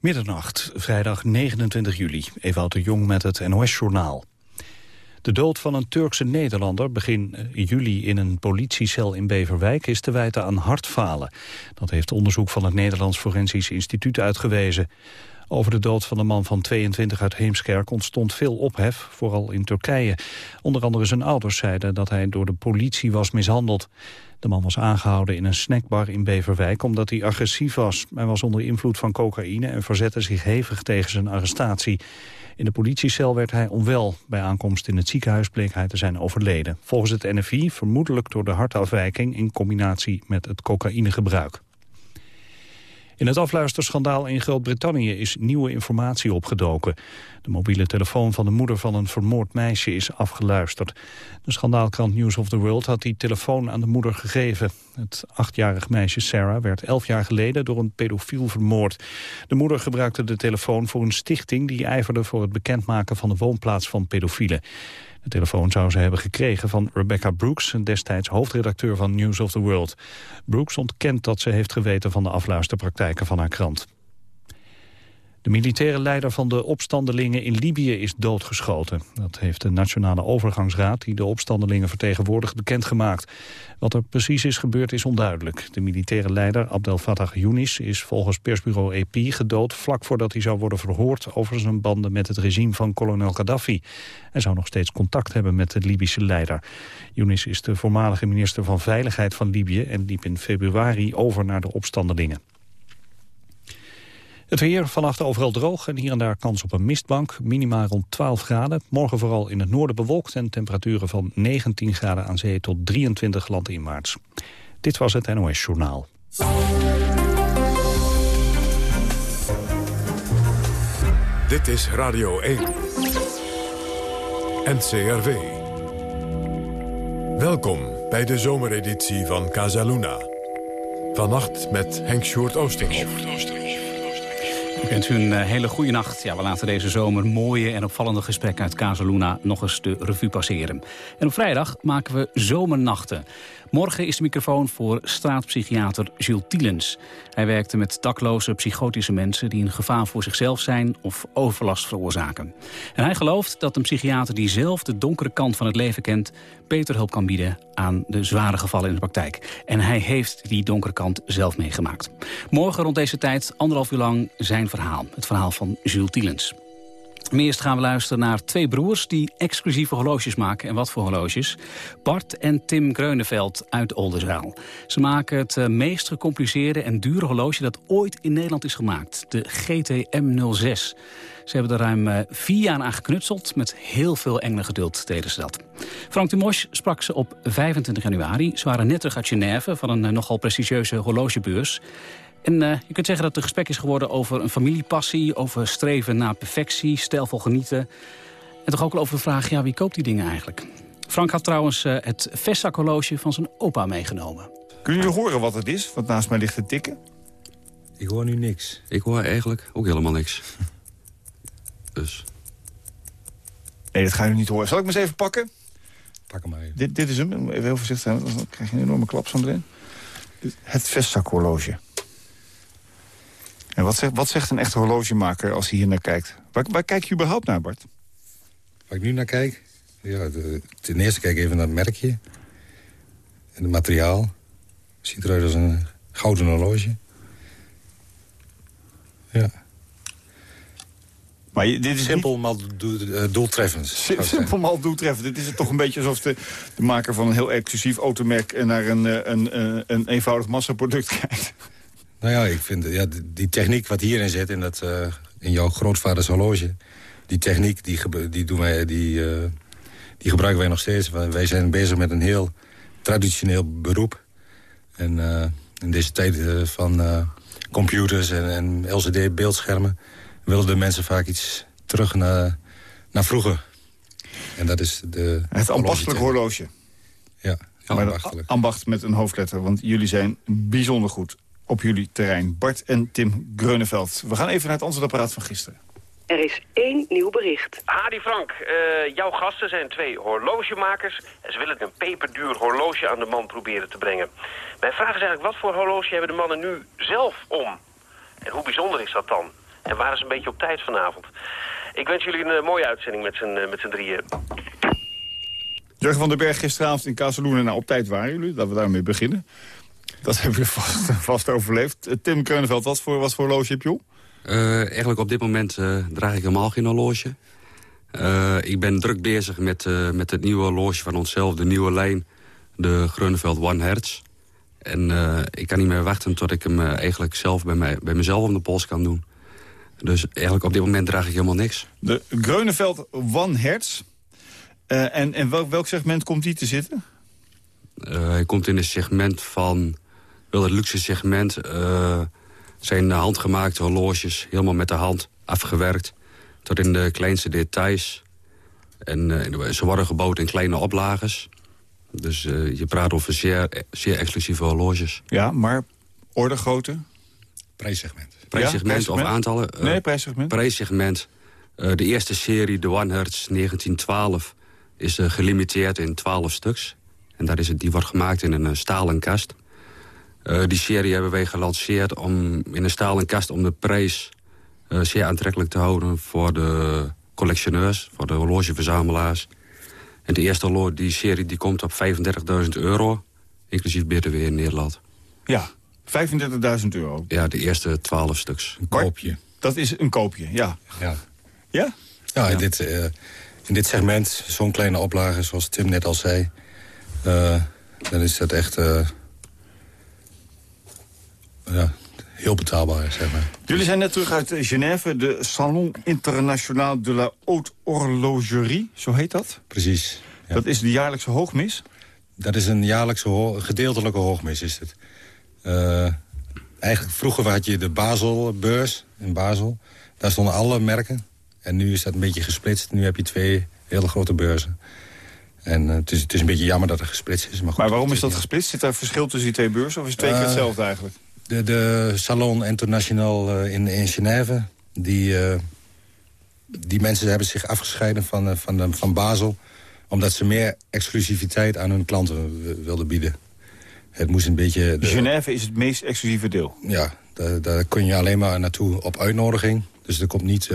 Middernacht, vrijdag 29 juli. Ewout de Jong met het NOS-journaal. De dood van een Turkse Nederlander begin eh, juli in een politiecel in Beverwijk is te wijten aan hartfalen. Dat heeft onderzoek van het Nederlands Forensisch Instituut uitgewezen. Over de dood van de man van 22 uit Heemskerk ontstond veel ophef, vooral in Turkije. Onder andere zijn ouders zeiden dat hij door de politie was mishandeld. De man was aangehouden in een snackbar in Beverwijk omdat hij agressief was. Hij was onder invloed van cocaïne en verzette zich hevig tegen zijn arrestatie. In de politiecel werd hij onwel. Bij aankomst in het ziekenhuis bleek hij te zijn overleden. Volgens het NFI vermoedelijk door de hartafwijking in combinatie met het cocaïnegebruik. In het afluisterschandaal in Groot-Brittannië is nieuwe informatie opgedoken. De mobiele telefoon van de moeder van een vermoord meisje is afgeluisterd. De schandaalkrant News of the World had die telefoon aan de moeder gegeven. Het achtjarig meisje Sarah werd elf jaar geleden door een pedofiel vermoord. De moeder gebruikte de telefoon voor een stichting die ijverde voor het bekendmaken van de woonplaats van pedofielen. De telefoon zou ze hebben gekregen van Rebecca Brooks, destijds hoofdredacteur van News of the World. Brooks ontkent dat ze heeft geweten van de afluisterpraktijken van haar krant. De militaire leider van de opstandelingen in Libië is doodgeschoten. Dat heeft de Nationale Overgangsraad, die de opstandelingen vertegenwoordigt, bekendgemaakt. Wat er precies is gebeurd is onduidelijk. De militaire leider Abdel Fattah Younis is volgens persbureau AP gedood... vlak voordat hij zou worden verhoord over zijn banden met het regime van kolonel Gaddafi. Hij zou nog steeds contact hebben met de Libische leider. Younis is de voormalige minister van Veiligheid van Libië... en liep in februari over naar de opstandelingen. Het weer vannacht overal droog en hier en daar kans op een mistbank. Minima rond 12 graden. Morgen vooral in het noorden bewolkt en temperaturen van 19 graden aan zee tot 23 landinwaarts. Dit was het NOS Journaal. Dit is Radio 1. NCRV. Welkom bij de zomereditie van Casaluna. Vannacht met Henk Sjoerd Oosterhoff. U een eh, hele goede nacht. Ja, we laten deze zomer mooie en opvallende gesprekken uit Casaluna nog eens de revue passeren. En op vrijdag maken we zomernachten. Morgen is de microfoon voor straatpsychiater Jules Tielens. Hij werkte met dakloze psychotische mensen die een gevaar voor zichzelf zijn of overlast veroorzaken. En hij gelooft dat een psychiater die zelf de donkere kant van het leven kent... beter hulp kan bieden aan de zware gevallen in de praktijk. En hij heeft die donkere kant zelf meegemaakt. Morgen rond deze tijd, anderhalf uur lang, zijn verhaal. Het verhaal van Jules Tielens. Eerst gaan we luisteren naar twee broers die exclusieve horloges maken. En wat voor horloges? Bart en Tim Greuneveld uit Oldenzaal. Ze maken het eh, meest gecompliceerde en dure horloge dat ooit in Nederland is gemaakt. De GTM06. Ze hebben er ruim eh, vier jaar aan geknutseld. Met heel veel enge geduld deden ze dat. Frank de sprak ze op 25 januari. Ze waren net terug uit Genève van een eh, nogal prestigieuze horlogebeurs. En uh, je kunt zeggen dat het een gesprek is geworden over een familiepassie... over streven naar perfectie, stijlvol genieten. En toch ook al over de vraag, ja, wie koopt die dingen eigenlijk? Frank had trouwens uh, het vestzak-horloge van zijn opa meegenomen. Kunnen jullie horen wat het is, wat naast mij ligt te tikken? Ik hoor nu niks. Ik hoor eigenlijk ook helemaal niks. dus... Nee, dat ga je nu niet horen. Zal ik me eens even pakken? Pak hem maar even. Dit, dit is hem. Even heel voorzichtig zijn, dan krijg je een enorme klap van erin. Het vestzak-horloge. En wat zegt, wat zegt een echte horlogemaker als hij hier naar kijkt? Waar, waar kijk je überhaupt naar, Bart? Waar ik nu naar kijk? Ja, de, ten eerste kijk ik even naar het merkje. En het materiaal. Ziet eruit als een gouden horloge. Ja. Maar dit is Simpel, niet... maar eh, doeltreffend. Simpel, maar doeltreffend. Dit is het toch een beetje alsof de, de maker van een heel exclusief automerk... naar een, eh, een, een, een eenvoudig massaproduct kijkt. Nou ja, ik vind ja, die techniek wat hierin zit, in, dat, uh, in jouw grootvaders horloge... die techniek, die, die, doen wij, die, uh, die gebruiken wij nog steeds. Wij zijn bezig met een heel traditioneel beroep. En uh, in deze tijd van computers en, en LCD-beeldschermen... willen de mensen vaak iets terug naar, naar vroeger. En dat is de... Het ambachtelijk horloge. Ja, ambachtelijk. ambacht met een hoofdletter, want jullie zijn bijzonder goed op jullie terrein. Bart en Tim Greuneveld. We gaan even naar het antwoordapparaat van gisteren. Er is één nieuw bericht. Hadi Frank, uh, jouw gasten zijn twee horlogemakers... en ze willen een peperduur horloge aan de man proberen te brengen. Mijn vraag is eigenlijk, wat voor horloge hebben de mannen nu zelf om? En hoe bijzonder is dat dan? En waren ze een beetje op tijd vanavond. Ik wens jullie een mooie uitzending met z'n met z'n drieën. Jurgen van den Berg gisteravond in Casaluna. Nou, op tijd waren jullie, dat we daarmee beginnen. Dat hebben we vast, vast overleefd. Tim Kreuneveld, wat voor, wat voor horloge heb je eigenlijk op dit moment draag ik helemaal geen horloge. ik ben druk bezig met, met het nieuwe horloge van onszelf, de nieuwe lijn. De Gruneveld One Hertz. En ik kan niet meer wachten tot ik hem eigenlijk zelf bij, mij, bij mezelf om de pols kan doen. Dus eigenlijk op dit moment draag ik helemaal niks. De Greuneveld One Hertz. En en welk, welk segment komt die te zitten? Hij komt in het segment van... wel het luxe segment. Uh, zijn handgemaakte horloges, helemaal met de hand afgewerkt. Tot in de kleinste details. En ze worden gebouwd in kleine oplages. Dus je praat over zeer, zeer exclusieve horloges. Ja, maar ordegrootte? Prijssegment. Prijssegment, ja, of aantallen? nee, prijssegment. Prijssegment. de eerste serie, de One Hertz 1912 is uh, gelimiteerd in 12 stuks. En dat is het, die wordt gemaakt in een uh, stalen kast. Uh, die serie hebben wij gelanceerd om, in een stalen kast... om de prijs zeer aantrekkelijk te houden voor de collectioneurs... voor de horlogeverzamelaars. En de eerste horloge, die serie die komt op 35.000 euro... inclusief BTW in Nederland. Ja, 35.000 euro. Ja, de eerste 12 stuks. Een koopje. Dat is een koopje, ja. Ja? Ja, ja, ja. dit in dit segment, zo'n kleine oplage, zoals Tim net al zei... Uh, dan is dat echt uh, ja, heel betaalbaar, zeg maar. Jullie zijn net terug uit Genève, de Salon International de la Haute Horlogerie, zo heet dat? Precies. Ja. Dat is de jaarlijkse hoogmis? Dat is een jaarlijkse ho gedeeltelijke hoogmis, is het. Uh, eigenlijk vroeger had je de Baselbeurs in Basel. Daar stonden alle merken. En nu is dat een beetje gesplitst. Nu heb je twee hele grote beurzen. En uh, het, is, het is een beetje jammer dat er gesplitst is. Maar, goed, maar waarom is dat gesplitst? Zit daar verschil tussen die twee beurzen? Of is het twee keer Uh, hetzelfde eigenlijk? De, de Salon International uh, in, in Genève... Die, die mensen hebben zich afgescheiden van, van, de, van Basel... omdat ze meer exclusiviteit aan hun klanten wilden bieden. Het moest een beetje... De, Genève is het meest exclusieve deel? Ja, daar, daar kun je alleen maar naartoe op uitnodiging. Dus er komt niet...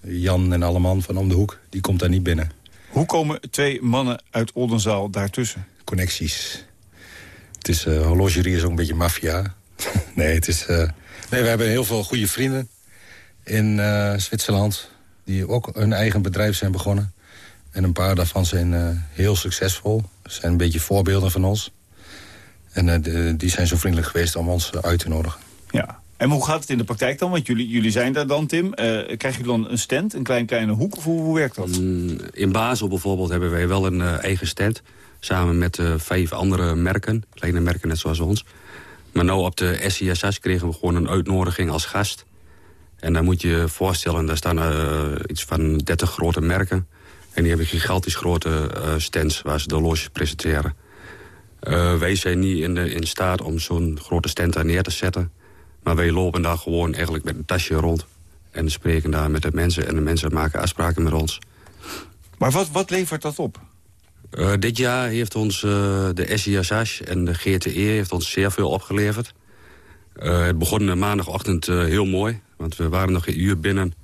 Jan en Alleman van om de hoek, die komt daar niet binnen. Hoe komen twee mannen uit Oldenzaal daartussen? Connecties. Het is, uh, horlogerie is ook een beetje maffia. nee, het is, uh, nee, we hebben heel veel goede vrienden in uh, Zwitserland... die ook hun eigen bedrijf zijn begonnen. En een paar daarvan zijn heel succesvol. Zijn een beetje voorbeelden van ons. En de, die zijn zo vriendelijk geweest om ons uit te nodigen. Ja, en hoe gaat het in de praktijk dan? Want jullie, jullie zijn daar dan, Tim. Uh, krijg je dan een stand, een klein kleine hoek? Of hoe, hoe werkt dat? In Basel bijvoorbeeld hebben wij wel een uh, eigen stand. Samen met uh, vijf andere merken. Kleine merken net zoals ons. Maar nou op de SISS kregen we gewoon een uitnodiging als gast. En dan moet je je voorstellen, daar staan iets van 30 grote merken. En die hebben gigantisch grote stands waar ze de loges presenteren. wij zijn niet in, de, in staat om zo'n grote stand daar neer te zetten. Maar wij lopen daar gewoon eigenlijk met een tasje rond. En spreken daar met de mensen. En de mensen maken afspraken met ons. Maar wat, wat levert dat op? Uh, dit jaar heeft ons uh, de SISH en de GTE heeft ons zeer veel opgeleverd. Uh, het begon maandagochtend heel mooi. Want we waren nog een uur binnen.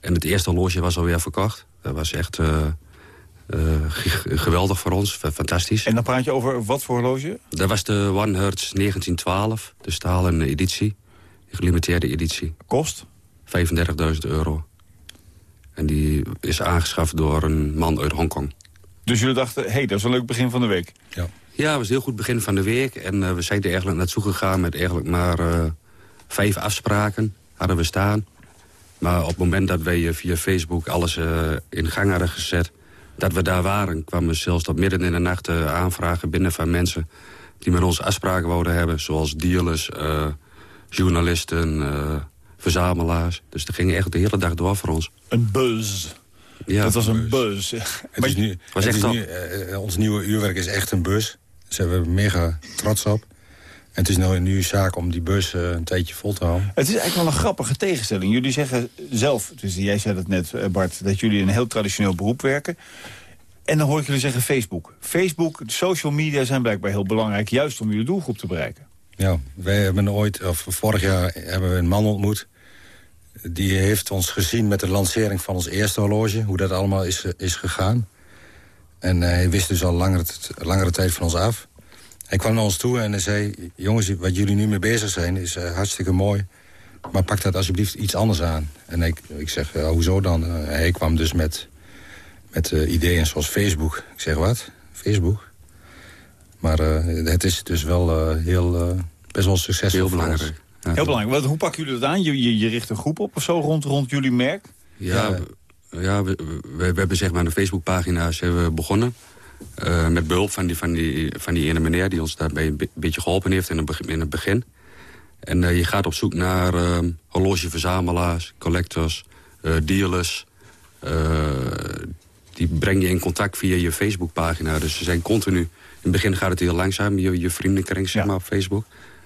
En het eerste horloge was alweer verkocht. Dat was echt geweldig voor ons. Fantastisch. En dan praat je over wat voor horloge? Dat was de One Hertz 1912. De stalen editie gelimiteerde editie. Kost? 35.000 euro. En die is aangeschaft door een man uit Hongkong. Dus jullie dachten, hé, hey, dat is een leuk begin van de week. Ja, ja het was een heel goed begin van de week. En uh, we zijn er eigenlijk naartoe gegaan met eigenlijk maar uh, vijf afspraken. Hadden we staan. Maar op het moment dat wij via Facebook alles uh, in gang hadden gezet... dat we daar waren, kwamen we zelfs tot midden in de nacht aanvragen binnen van mensen... die met ons afspraken wouden hebben, zoals dealers journalisten, uh, verzamelaars. Dus dat ging echt de hele dag door voor ons. Een buzz. Ja, dat was een buzz. Het is nu, was het echt is nu, uh, ons nieuwe uurwerk is echt een bus. Daar zijn we mega trots op. En het is een nieuwe zaak om die bus uh, een tijdje vol te houden. Het is eigenlijk wel een grappige tegenstelling. Jullie zeggen zelf, dus jij zei het net Bart... dat jullie een heel traditioneel beroep werken. En dan hoor ik jullie zeggen Facebook. Facebook, social media zijn blijkbaar heel belangrijk... juist om jullie doelgroep te bereiken. Ja, wij hebben ooit, of vorig jaar hebben we een man ontmoet. Die heeft ons gezien met de lancering van ons eerste horloge. Hoe dat allemaal is, is gegaan. En hij wist dus al langere, langere tijd van ons af. Hij kwam naar ons toe en hij zei... jongens, wat jullie nu mee bezig zijn is hartstikke mooi. Maar pak dat alsjeblieft iets anders aan. En ik, ik zeg, hoezo dan? hij kwam dus met, met ideeën zoals Facebook. Ik zeg, wat? Facebook? Maar het is dus wel heel, best wel succesvol. Heel belangrijk. Heel belangrijk. Wat, hoe pakken jullie dat aan? Je, je, je, richt een groep op of zo rond, rond jullie merk? Ja, ja we, we, hebben zeg maar een Facebookpagina's hebben begonnen. Uh, met behulp van die, van, die, van die ene meneer die ons daarbij een beetje geholpen heeft in het, in het begin. En uh, je gaat op zoek naar uh, horlogeverzamelaars, collectors, dealers. die breng je in contact via je Facebookpagina. Dus ze zijn continu... In het begin gaat het heel langzaam, je, je vriendenkring zeg maar, op Facebook.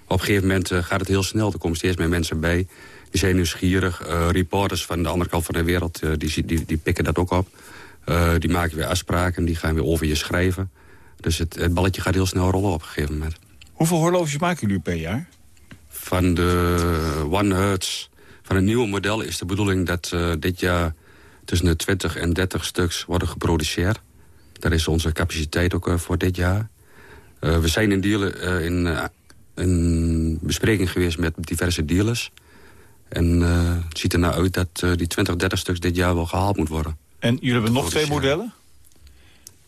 Op een gegeven moment uh, gaat het heel snel. Er komen steeds meer mensen bij. Die zijn nieuwsgierig. Uh, reporters van de andere kant van de wereld, uh, die, die, die pikken dat ook op. die maken weer afspraken, die gaan weer over je schrijven. Dus het, het, balletje gaat heel snel rollen op een gegeven moment. Hoeveel horloges maken jullie per jaar? Van de One Hertz, van het nieuwe model is de bedoeling dat dit jaar tussen de 20 en 30 stuks worden geproduceerd. Dat is onze capaciteit ook voor dit jaar. we zijn in dealen in een bespreking geweest met diverse dealers. En uh, het ziet er nou uit dat uh, die 20, 30 stuks dit jaar wel gehaald moet worden. En jullie hebben nog twee modellen?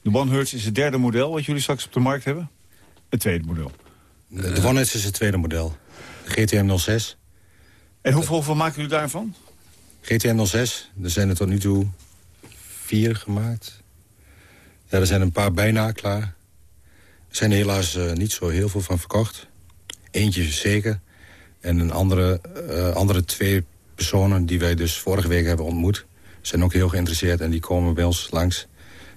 De One Hertz is het derde model wat jullie straks op de markt hebben? Het tweede model? De, de One Hertz is het tweede model. De GTM 06. En hoeveel, hoeveel maken jullie daarvan? GTM 06, er zijn er tot nu toe vier gemaakt. Ja, er zijn een paar bijna klaar. Er zijn er helaas uh, niet zo heel veel van verkocht. Eentje zeker. En een andere, uh, andere twee personen die wij dus vorige week hebben ontmoet... zijn ook heel geïnteresseerd en die komen bij ons langs...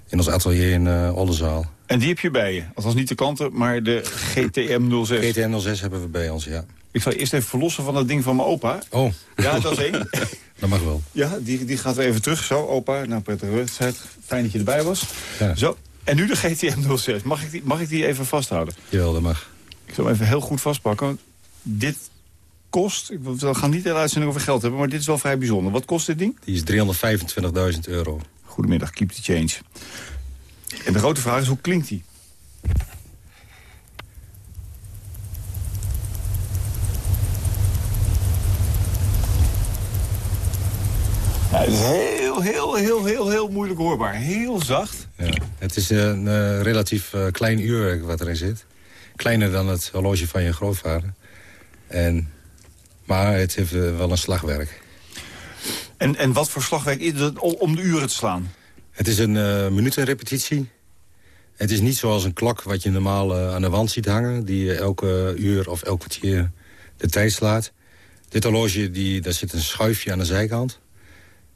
in ons atelier in uh, Oldenzaal. En die heb je bij je? Althans niet de klanten, maar de GTM 06? GTM 06 hebben we bij ons, ja. Ik zal eerst even verlossen van dat ding van mijn opa. Oh. Ja, dat is één. dat mag wel. Ja, die, die gaat weer even terug. Zo, opa. Nou, prettige wedstrijd. Fijn dat je erbij was. Ja. Zo. En nu de GTM 06. Mag ik die, mag ik die even vasthouden? Jawel, dat mag. Ik zal hem even heel goed vastpakken. Dit kost, ik ga niet de uitzending over geld hebben... maar dit is wel vrij bijzonder. Wat kost dit ding? Die is 325.000 euro. Goedemiddag, keep the change. En de grote vraag is, hoe klinkt die? Ja, het is heel, heel, heel, heel, heel moeilijk hoorbaar. Heel zacht. Ja, het is een uh, relatief uh, klein uurwerk wat erin zit kleiner dan het horloge van je grootvader. En, maar het heeft eh, wel een slagwerk. En, en wat voor slagwerk is het om de uren te slaan? Het is een uh, minutenrepetitie. Het is niet zoals een klok wat je normaal uh, aan de wand ziet hangen... die elke uur of elk kwartier de tijd slaat. Dit horloge, die, daar zit een schuifje aan de zijkant.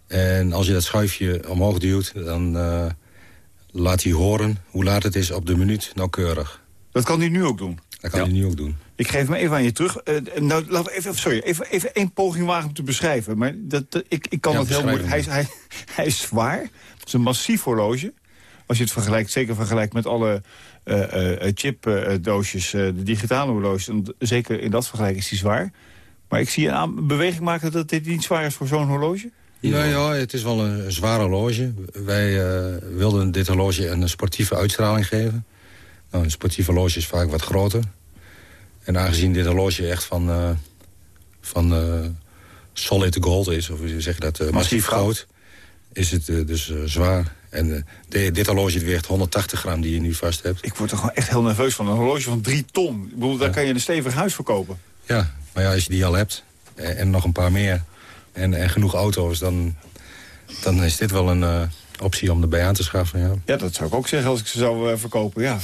En als je dat schuifje omhoog duwt... dan uh, laat hij horen hoe laat het is op de minuut nauwkeurig. Dat kan hij nu ook doen? Dat kan hij nu ook doen. Ik geef me even aan je terug. Uh, nou, laten we even, sorry, even, even één poging wagen om te beschrijven. Maar dat, ik, ik kan ja, het heel moeilijk. Hij, hij, hij is zwaar. Het is een massief horloge. Als je het vergelijkt, zeker vergelijkt met alle uh, uh, chipdoosjes, de digitale horloges. Zeker in dat vergelijk is hij zwaar. Maar ik zie een beweging maken dat dit niet zwaar is voor zo'n horloge. Ja, ja, het is wel een zwaar horloge. Wij wilden dit horloge een sportieve uitstraling geven. Nou, een sportief horloge is vaak wat groter. En aangezien dit horloge echt van, uh, van uh, solid gold is, of je zegt dat, uh, massief goud, is het dus zwaar. En dit horloge weegt 180 gram die je nu vast hebt. Ik word er gewoon echt heel nerveus van. Een horloge van 3 ton. Ik bedoel, daar kan je een stevig huis verkopen. Ja, maar ja, als je die al hebt, en, nog een paar meer, en, en genoeg auto's, dan, dan is dit wel een optie om erbij aan te schaffen, ja. Ja, dat zou ik ook zeggen als ik ze zou uh, verkopen, ja.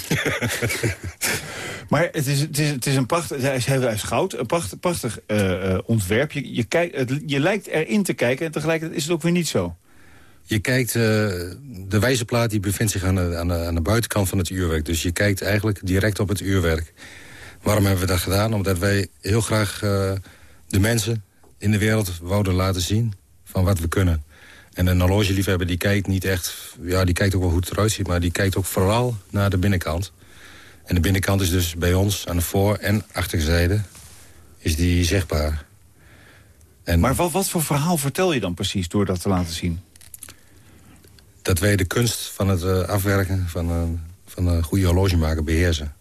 maar het is, het, is, het is een prachtig, hij is, hij is goud, een prachtig, prachtig uh, ontwerp. Je, je, kijkt, het, je lijkt erin te kijken en tegelijkertijd is het ook weer niet zo. Je kijkt, uh, de wijzerplaat die bevindt zich aan de, aan, de, aan de buitenkant van het uurwerk. Dus je kijkt eigenlijk direct op het uurwerk. Waarom hebben we dat gedaan? Omdat wij heel graag de mensen in de wereld wouden laten zien van wat we kunnen. En een horlogeliefhebber die kijkt niet echt... Ja, die kijkt ook wel hoe het eruit ziet... maar die kijkt ook vooral naar de binnenkant. En de binnenkant is dus bij ons aan de voor- en achterzijde... is die zichtbaar. En Maar wat, wat voor verhaal vertel je dan precies door dat te laten zien? dat wij de kunst van het eh, afwerken van, eh, van een goede horlogemaker beheersen.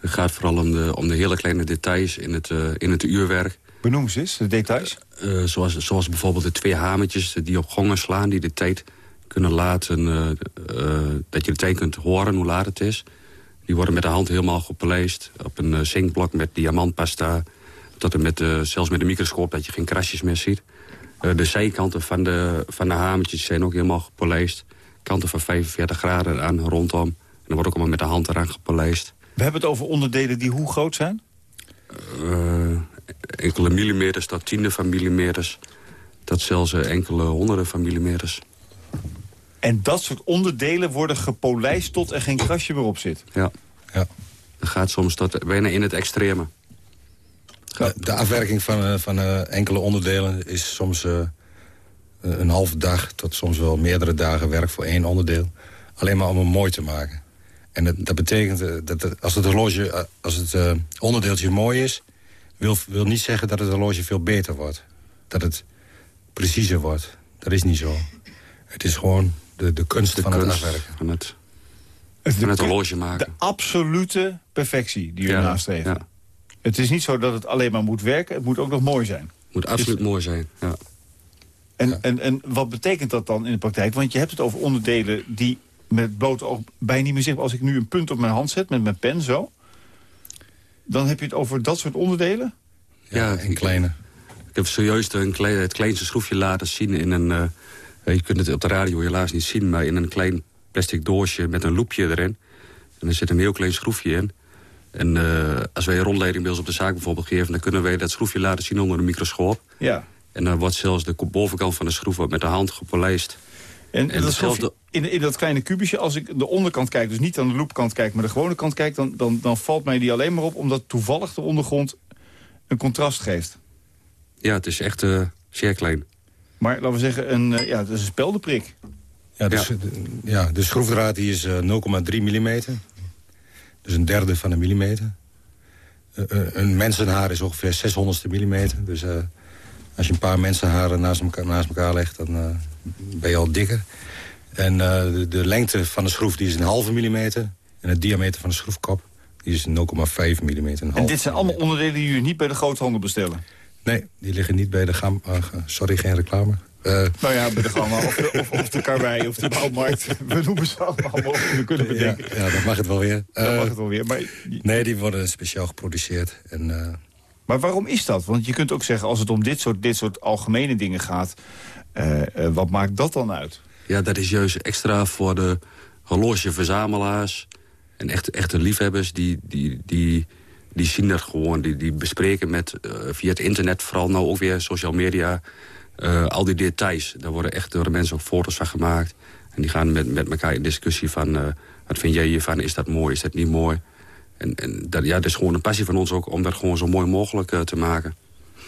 Het gaat vooral om de, om de hele kleine details in het, eh, in het uurwerk. Benoem ze eens, de details. Eh, zoals, zoals bijvoorbeeld de twee hamertjes die op gongen slaan... die de tijd kunnen laten, eh, eh, dat je de tijd kunt horen hoe laat het is. Die worden met de hand helemaal gepolijst. Op een zinkblok met diamantpasta. Tot en met, eh, zelfs met een microscoop dat je geen krasjes meer ziet. Eh, de zijkanten van de, van de hamertjes zijn ook helemaal gepolijst. Kanten van 45 graden aan rondom. En dan wordt ook allemaal met de hand eraan gepolijst. We hebben het over onderdelen die hoe groot zijn? Eh, enkele millimeters tot tiende van millimeters. Tot zelfs eh, enkele honderden van millimeters. En dat soort onderdelen worden gepolijst tot er geen krasje meer op zit. Ja. Ja. Dat gaat soms tot bijna in het extreme. De, de afwerking van, eh, van eh, enkele onderdelen is soms eh, een halve dag... tot soms wel meerdere dagen werk voor één onderdeel. Alleen maar om hem mooi te maken. En dat, dat betekent eh, dat het- als het, horloge, eh, als het eh, onderdeeltje mooi is... Wil, wil niet zeggen dat het horloge veel beter wordt. Dat het preciezer wordt. Dat is niet zo. Het is gewoon de, de kunst De van het kunst afwerken. van het, De, van het kun- horloge de maken. absolute perfectie die je Ja, nastreeft. ja. Het is niet zo dat het alleen maar moet werken, het moet ook nog mooi zijn. Moet absoluut mooi zijn. Ja. En, en, en wat betekent dat dan in de praktijk? Want je hebt het over onderdelen die met blote oog bijna niet meer zichtbaar... als ik nu een punt op mijn hand zet met mijn pen zo... dan heb je het over dat soort onderdelen? Ja, Ja, en kleine. Ik heb zojuist een klein, het kleinste schroefje laten zien in een... eh, je kunt het op de radio helaas niet zien... maar in een klein plastic doosje met een loepje erin. En er zit een heel klein schroefje in. En eh, als wij een rondleiding bij ons op de zaak bijvoorbeeld geven... dan kunnen wij dat schroefje laten zien onder de microscoop. Ja. En dan wordt zelfs de bovenkant van de schroef met de hand gepolijst. En, En dat hetzelfde- schroefje- in, in dat kleine kubusje, als ik de onderkant kijk... dus niet aan de loopkant kijk, maar de gewone kant kijk... dan, dan, dan valt mij die alleen maar op omdat toevallig de ondergrond een contrast geeft. Ja, het is echt eh, zeer klein. Maar laten we zeggen, een, eh, ja, het is een speldenprik. Ja, dus, Ja. de, ja, de schroefdraad die is eh, 0,3 mm. Dus een derde van een millimeter. Eh, eh, een mensenhaar is ongeveer 600ste millimeter. Dus eh, als je een paar mensenharen naast elkaar, naast elkaar legt, dan eh, ben je al dikker. En eh, de, de lengte van de schroef die is een halve millimeter. En het diameter van de schroefkop die is 0,5 millimeter. Een En dit zijn allemaal onderdelen die jullie niet bij de groothandel bestellen. Nee, die liggen niet bij de gam... ah, sorry, geen reclame. Eh, Nou ja, bij de Gamma of de, of, of de Karwei of de Bouwmarkt. We noemen ze allemaal mogelijk we kunnen ja, bedenken. ja, dat mag het wel weer. Dat Eh, mag het wel weer. Maar, Nee, die worden speciaal geproduceerd. En, eh, maar waarom is dat? Want je kunt ook zeggen, als het om dit soort, dit soort algemene dingen gaat... eh, eh, wat maakt dat dan uit? Ja, dat is juist extra voor de horlogeverzamelaars en echte, echte liefhebbers. Die, die, die, die zien dat gewoon, die, die bespreken met, eh, via het internet, vooral nou ook weer social media, al die details. Daar worden echt door de mensen ook foto's van gemaakt. En die gaan met, met elkaar in discussie van, wat vind jij hiervan? Is dat mooi, is dat niet mooi? En, en dat, ja, dat is gewoon een passie van ons ook om dat gewoon zo mooi mogelijk eh, te maken.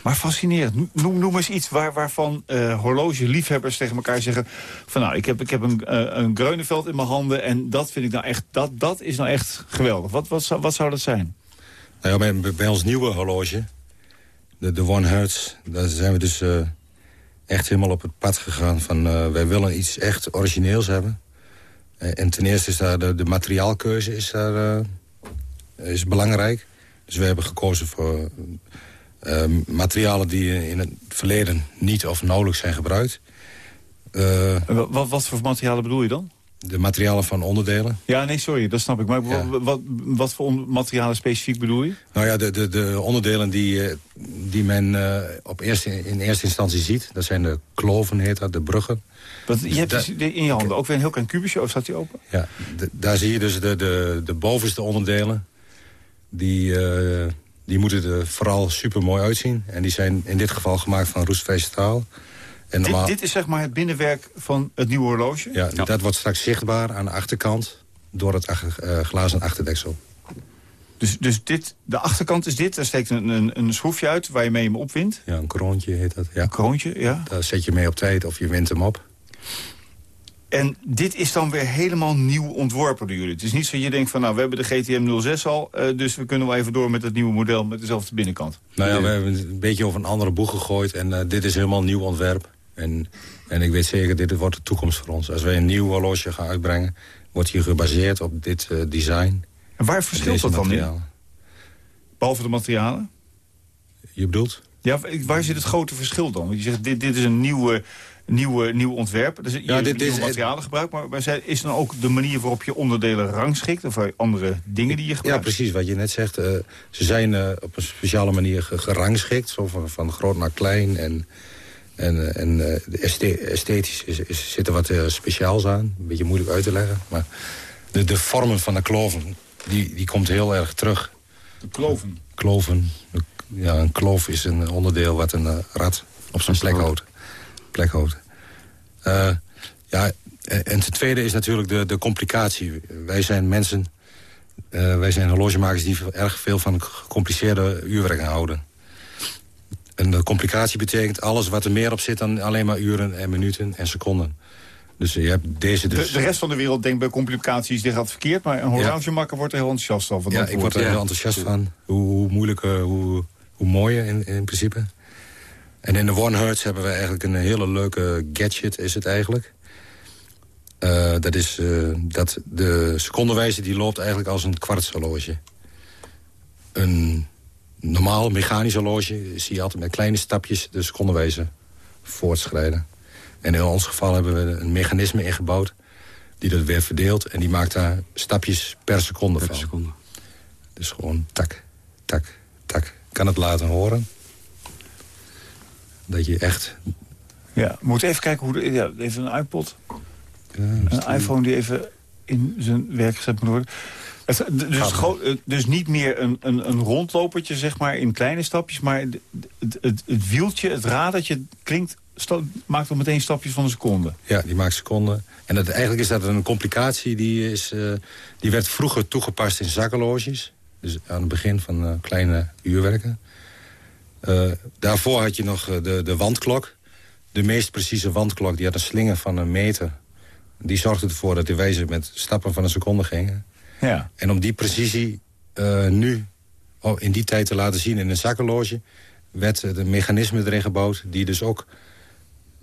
Maar fascinerend. No- Noem, noem eens iets waar, waarvan eh horlogeliefhebbers tegen elkaar zeggen... van nou, ik heb, ik heb een, eh, een Greuneveld in mijn handen... en dat vind ik nou echt, dat, dat is nou echt geweldig. Wat, wat, zou, wat zou dat zijn? nou ja, bij, bij ons nieuwe horloge, de, de One Hertz... daar zijn we dus eh, echt helemaal op het pad gegaan van... eh, wij willen iets echt origineels hebben. Eh, en ten eerste is daar de, de materiaalkeuze is daar, eh, is belangrijk. Dus we hebben gekozen voor eh, materialen die in het verleden niet of nauwelijks zijn gebruikt. Eh, Wat, wat, voor materialen bedoel je dan? de materialen van onderdelen. Ja, nee, sorry, dat snap ik. Maar Ja. wat, wat, voor materialen specifiek bedoel je? Nou ja, de, de, de onderdelen die, eh, die men eh, op eerste, in eerste instantie ziet... dat zijn de kloven, heet dat, de bruggen. Want je hebt dus in je handen ook weer een heel klein kubusje. Of staat die open? Ja, daar zie je dus de, de, de bovenste onderdelen. Die, eh, die moeten er vooral super mooi uitzien. En die zijn in dit geval gemaakt van roestvlees staal. En Dit, normaal, dit is zeg maar het binnenwerk van het nieuwe horloge. ja, Dat wordt straks zichtbaar aan de achterkant... door het ach- eh, glazen achterdeksel. Dus, dus dit, de achterkant is dit. Daar steekt een, een, een schroefje uit waar je mee hem opwindt. Ja, een kroontje heet dat. Ja. Een kroontje, ja. Daar zet je mee op tijd of je wint hem op. En dit is dan weer helemaal nieuw ontworpen door jullie. Het is niet zo dat je denkt van, nou, we hebben de GTM 06 al... Uh, dus we kunnen wel even door met het nieuwe model met dezelfde binnenkant. Nou ja, we hebben een beetje over een andere boeg gegooid. En uh, dit is helemaal een nieuw ontwerp. En, en ik weet zeker, dit wordt de toekomst voor ons. Als wij een nieuw horloge gaan uitbrengen... wordt hier gebaseerd op dit uh, design. En waar verschilt dat dan in? Behalve de materialen? Je bedoelt? Ja, waar zit het grote verschil dan? Want je zegt, dit, dit is een nieuwe nieuwe, nieuw ontwerp. Dus ja, dit is materialen gebruikt, maar is dan ook de manier waarop je onderdelen rangschikt? Of andere dingen die je gebruikt? Ja, precies wat je net zegt. Uh, ze zijn uh, op een speciale manier gerangschikt, zo van, van groot naar klein. En, en, en uh, esthetisch is, is, zit er wat speciaals aan. Een beetje moeilijk uit te leggen. Maar de, de vormen van de kloven, die, die komt heel erg terug. De kloven? Kloven. Ja, een kloof is een onderdeel wat een rat op zijn plek houdt plekhoofd. Uh, ja, en ten tweede is natuurlijk de, de complicatie. Wij zijn mensen, uh, wij zijn horlogemakers die erg veel van gecompliceerde uurwerk houden. En de complicatie betekent alles wat er meer op zit dan alleen maar uren en minuten en seconden. Dus je hebt deze dus... De, de rest van de wereld denkt bij complicaties, dit gaat verkeerd... maar een horlogemaker wordt er heel enthousiast van. Ja, ik word er heel enthousiast van. Hoe, hoe moeilijk, hoe, hoe mooi in, in principe. En in de One Hertz hebben we eigenlijk een hele leuke gadget, is het eigenlijk. Uh, dat is uh, dat de secondenwijzer die loopt eigenlijk als een kwartshorloge. Een normaal mechanisch horloge zie je altijd met kleine stapjes de secondenwijzer voortschrijden. En in ons geval hebben we een mechanisme ingebouwd die dat weer verdeelt. En die maakt daar stapjes per seconde per van. Seconde. Dus gewoon tak, tak, tak. Kan het laten horen. Dat je echt... Ja, we moeten even kijken hoe... De, ja, even een iPod. een iPhone die even in zijn werk gezet moet worden. Het, dus, dus niet meer een, een, een rondlopertje, zeg maar, in kleine stapjes... maar het, het, het, het wieltje, het radertje klinkt, maakt al meteen stapjes van een seconde. Ja, die maakt seconden. En dat, eigenlijk is dat een complicatie die, is, uh, die werd vroeger toegepast in zakkenloges. Dus aan het begin van uh, kleine uurwerken. Uh, daarvoor had je nog eh, de, de wandklok. De meest precieze wandklok, die had een slinger van een meter. Die zorgde ervoor dat de wijzer met stappen van een seconde gingen. Ja. En om die precisie uh, nu, oh, in die tijd te laten zien in een zakkenloge... werd een mechanisme erin gebouwd die dus ook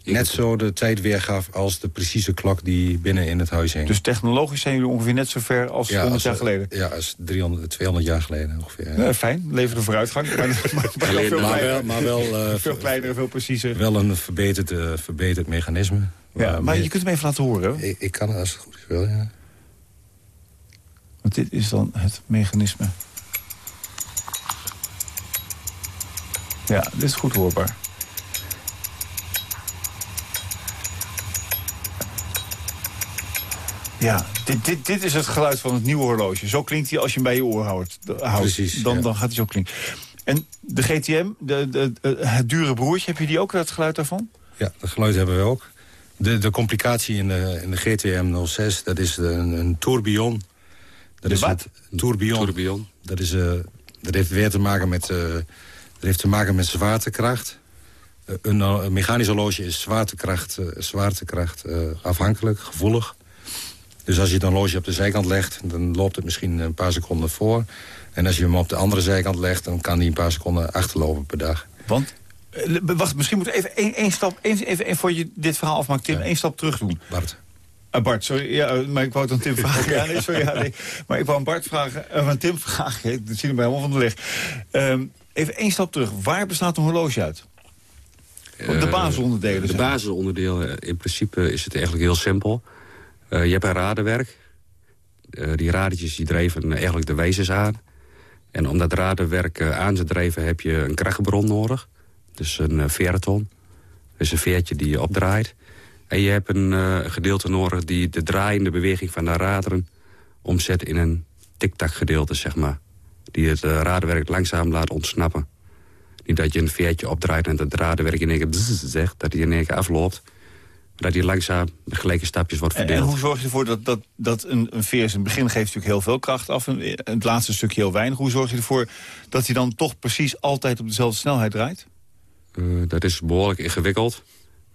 net zo de tijd weergaf als de precieze klok die binnen in het huis hing. Dus technologisch zijn jullie ongeveer net zo ver als ja, 100 jaar geleden? Ja, als 300, 200 jaar geleden ongeveer. Ja. Ja, fijn, leverde vooruitgang. maar, maar, maar, veel maar, wel, maar wel uh, veel kleiner, veel preciezer. Wel een verbeterd, uh, verbeterd mechanisme. Ja, maar je kunt hem even laten horen. Ik, ik, kan het als het goed is wel, ja. Want dit is dan het mechanisme. Ja, dit is goed hoorbaar. Ja, dit, dit, dit is het geluid van het nieuwe horloge. Zo klinkt hij als je hem bij je oor houdt. Precies, dan, dan gaat hij zo klinken. En de GTM, de, de, het dure broertje, heb je die ook, het geluid daarvan? Ja, dat geluid hebben we ook. De, de complicatie in de, in de GTM 06, dat is een, een tourbillon. Dat is wat? Het, tourbillon. tourbillon. Dat, is, uh, dat heeft weer te maken met, uh, dat heeft te maken met zwaartekracht. Uh, een, een, mechanisch horloge is zwaartekracht, zwaartekracht afhankelijk, gevoelig. Dus als je het horloge op de zijkant legt, dan loopt het misschien een paar seconden voor. En als je hem op de andere zijkant legt, dan kan hij een paar seconden achterlopen per dag. Want? Eh, wacht, misschien moet even één, één stap, één, even, één, voor je dit verhaal afmaakt, Tim, ja. één stap terug doen. Bart. Uh, Bart, sorry, ja, eh, maar ik wou het aan Tim vragen. ja, nee, sorry, ja, nee. Maar ik wou aan Bart vragen, uh, aan Tim vragen, dat zie ik bij helemaal van de leg. Um, even één stap terug, waar bestaat een horloge uit? De basisonderdelen. De basisonderdelen, in principe is het eigenlijk heel simpel. Uh, je hebt een radenwerk. Uh, die radertjes die dreven eigenlijk de wezens aan. En om dat radenwerk uh, aan te drijven heb je een krachtbron nodig. Dus een veerton. Dus een veertje die je opdraait. En je hebt een gedeelte nodig die de draaiende beweging van de raderen... omzet in een tik-tak gedeelte, zeg maar. Die het radenwerk langzaam laat ontsnappen. Niet dat je een veertje opdraait en het radenwerk in één keer zegt... dat hij in één keer afloopt dat die langzaam de gelijke stapjes wordt verdeeld. En, hoe zorg je ervoor dat, dat, dat een, een veer in het begin geeft natuurlijk heel veel kracht af... en het laatste stukje heel weinig. Hoe zorg je ervoor dat hij dan toch precies altijd op dezelfde snelheid draait? Uh, dat is behoorlijk ingewikkeld.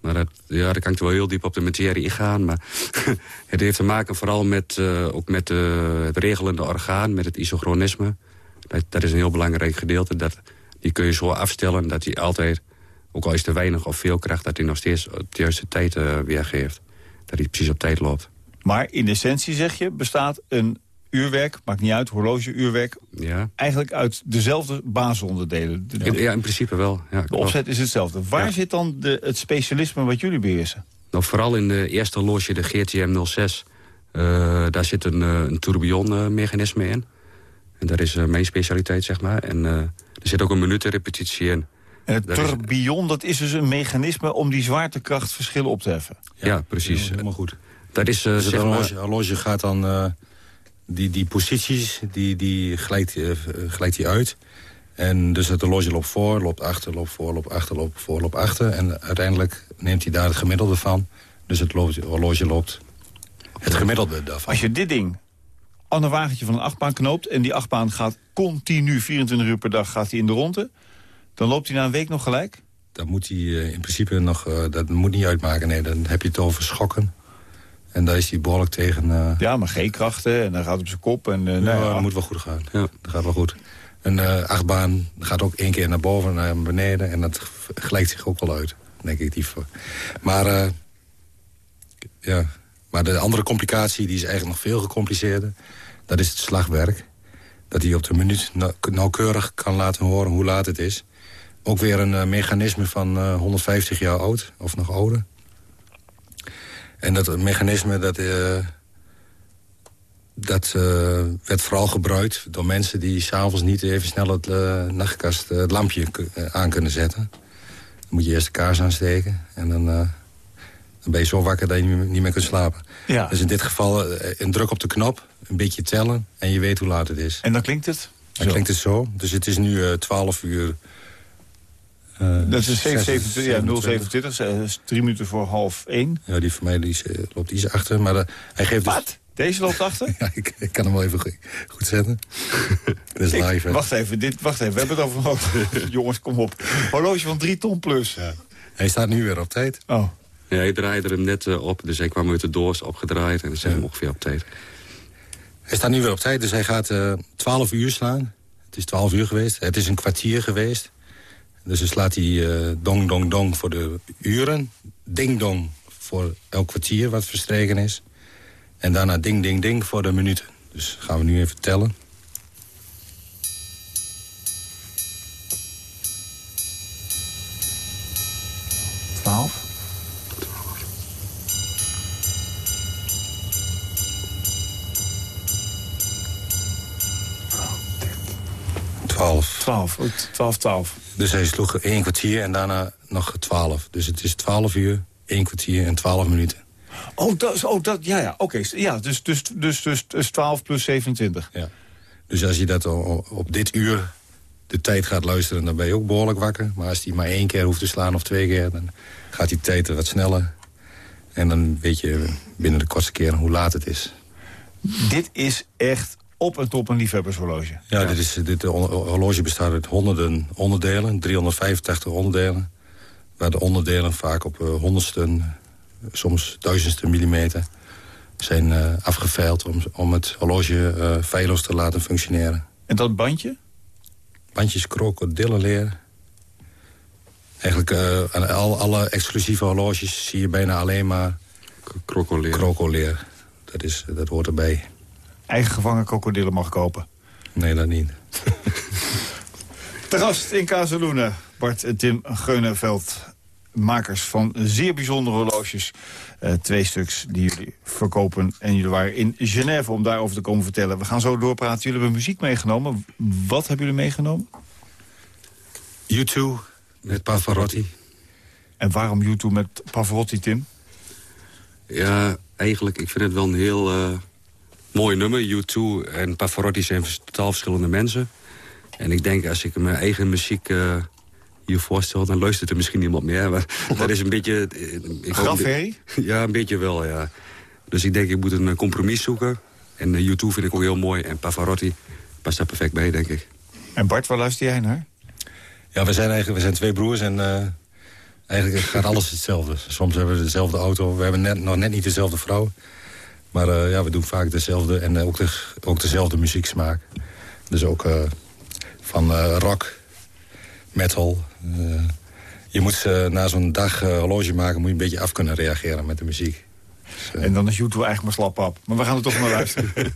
Maar dat, ja, daar kan ik wel heel diep op de materie ingaan. Maar het heeft te maken vooral met, uh, ook met uh, het regelende orgaan, met het isochronisme. Dat, dat, is een heel belangrijk gedeelte. Dat, die kun je zo afstellen dat hij altijd, ook al is er weinig of veel kracht... dat hij nog steeds op de juiste tijd uh, weergeeft. Dat hij precies op tijd loopt. Maar in essentie, zeg je, bestaat een uurwerk, maakt niet uit, horlogeuurwerk... Ja. eigenlijk uit dezelfde basisonderdelen. ja, in principe wel. Ja, de opzet is hetzelfde. Waar zit dan de, het specialisme wat jullie beheersen? Nou, vooral in de eerste horloge, de GTM 06... Uh, daar zit een, uh, een tourbillon-mechanisme in. En dat is uh, mijn specialiteit, zeg maar. En er zit ook een minutenrepetitie in. En het tourbillon, dat is dus een mechanisme om die zwaartekrachtverschillen op te heffen? Ja, ja precies. Helemaal goed. Dat is, dus zeg horloge, horloge gaat dan die, die posities, die, die glijdt, uh, glijdt die uit. En dus het horloge loopt voor, loopt achter, loopt voor, loopt achter, loopt voor, loopt achter. En uiteindelijk neemt hij daar het gemiddelde van. Dus het, loopt, het horloge loopt het gemiddelde daarvan. Als je dit ding aan een wagentje van een achtbaan knoopt... en die achtbaan gaat continu, 24 uur per dag, gaat hij in de ronde... dan loopt hij na een week nog gelijk? Dat moet hij uh, in principe nog, uh, dat moet niet uitmaken. Nee, dan heb je het over schokken. En daar is hij behoorlijk tegen... Uh... Ja, maar G-krachten en dan gaat op zijn kop. En, uh, ja, nou, dat moet wel goed gaan. Ja. Dat gaat wel goed. Een uh, achtbaan gaat ook één keer naar boven en naar beneden. En dat gelijkt zich ook wel uit, denk ik. Die... Maar, ja. maar de andere complicatie, die is eigenlijk nog veel gecompliceerder. Dat is het slagwerk. Dat hij op de minuut nauwkeurig kan laten horen hoe laat het is. Ook weer een mechanisme van 150 jaar oud, of nog ouder. En dat mechanisme, dat, uh, dat uh, werd vooral gebruikt door mensen... die s'avonds niet even snel het uh, nachtkast, het lampje aan kunnen zetten. Dan moet je eerst de kaars aansteken en dan, dan ben je zo wakker dat je niet meer kunt slapen. Ja. Dus in dit geval een druk op de knop, een beetje tellen en je weet hoe laat het is. En dan klinkt het? Dan klinkt het zo. Dus het is nu 12 uur dat is 27, ja, 027, uh, drie minuten voor half één. Ja, die van mij die, uh, loopt iets achter. Maar uh, hij geeft Wat? Dus... Deze loopt achter? ja, ik, ik, kan hem wel even goed, zetten. dat is live, ik, Wacht even, dit, wacht even, we hebben het over een Jongens, kom op. Horloge van 3 ton plus. Ja. Hij staat nu weer op tijd. Oh. Ja, hij draaide hem net uh, op, dus hij kwam uit de doos opgedraaid... en dan zijn ja. we ongeveer op tijd. Hij staat nu weer op tijd, dus hij gaat 12 uur slaan. Het is 12 uur geweest, het is een kwartier geweest. Dus dan slaat hij uh, dong, dong, dong voor de uren. Ding, dong voor elk kwartier wat verstreken is. En daarna ding, ding, ding voor de minuten. Dus gaan we nu even tellen. 12, 12, 12. Dus hij sloeg één kwartier en daarna nog 12. Dus het is 12 uur, één kwartier en 12 minuten. Oh, dat, oh, dat ja, ja, oké. Ja, dus, dus, dus, dus, 12 plus 27. Ja. Dus als je dat op dit uur de tijd gaat luisteren, dan ben je ook behoorlijk wakker. Maar als hij maar één keer hoeft te slaan of twee keer, dan gaat die tijd wat sneller. En dan weet je binnen de kortste keer hoe laat het is. Dit is echt op en top een liefhebbershorloge. Ja, Dit, is, dit horloge bestaat uit honderden onderdelen, 385 onderdelen. Waar de onderdelen vaak op uh, honderdsten, soms duizendste millimeter... zijn uh, afgeveild om, om het horloge uh, feilloos te laten functioneren. En dat bandje? Bandjes krokodillenleer. Eigenlijk aan al, alle exclusieve horloges zie je bijna alleen maar... Krokoleer. Krokoleer. Dat, is, dat hoort erbij eigen gevangen krokodillen mag kopen. Nee, dat niet. Te gast in Kazeluna, Bart en Tim Geunenveld. Makers van zeer bijzondere horloges. Uh, twee stuks die jullie verkopen. En jullie waren in Genève om daarover te komen vertellen. We gaan zo doorpraten. Jullie hebben muziek meegenomen. Wat hebben jullie meegenomen? U2 met Pavarotti. En waarom U2 met Pavarotti, Tim? Ja, eigenlijk, ik vind het wel een heel... Uh mooi nummer. U2 en Pavarotti zijn totaal verschillende mensen. En ik denk, als ik mijn eigen muziek uh, hier voorstel... dan luistert er misschien niemand meer. Maar dat is een beetje... Ik Grafherrie? Ja, een beetje wel, ja. Dus ik denk, ik moet een compromis zoeken. En uh, U2 vind ik ook heel mooi. En Pavarotti past daar perfect bij, denk ik. En Bart, waar luister jij naar? Ja, we zijn eigenlijk we zijn twee broers en... Uh, Eigenlijk gaat alles hetzelfde. Soms hebben we dezelfde auto. We hebben net, nog net niet dezelfde vrouw. Maar uh, ja, we doen vaak dezelfde en ook, de, ook dezelfde muzieksmaak. Dus ook uh, van uh, rock, metal. je moet na zo'n dag horloge maken... moet je een beetje af kunnen reageren met de muziek. Dus, en dan is YouTube eigenlijk maar slap op. Maar we gaan er toch naar luisteren.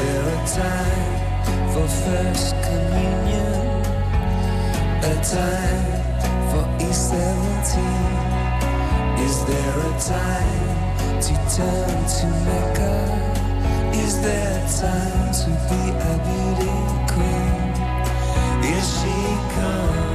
there a time for first communion? A time for E17? Is there a time to turn to Mecca? Is there a time to be a beauty queen? Is she gone?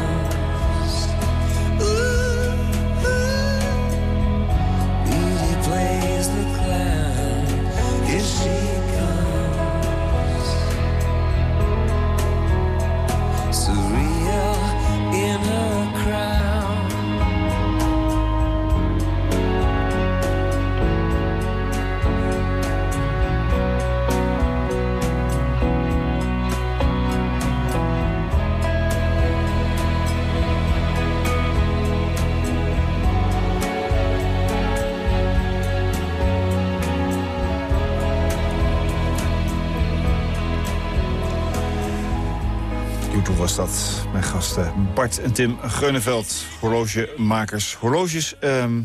Dat. Mijn gasten Bart en Tim Geuneveld, horlogemakers. Horloges ehm,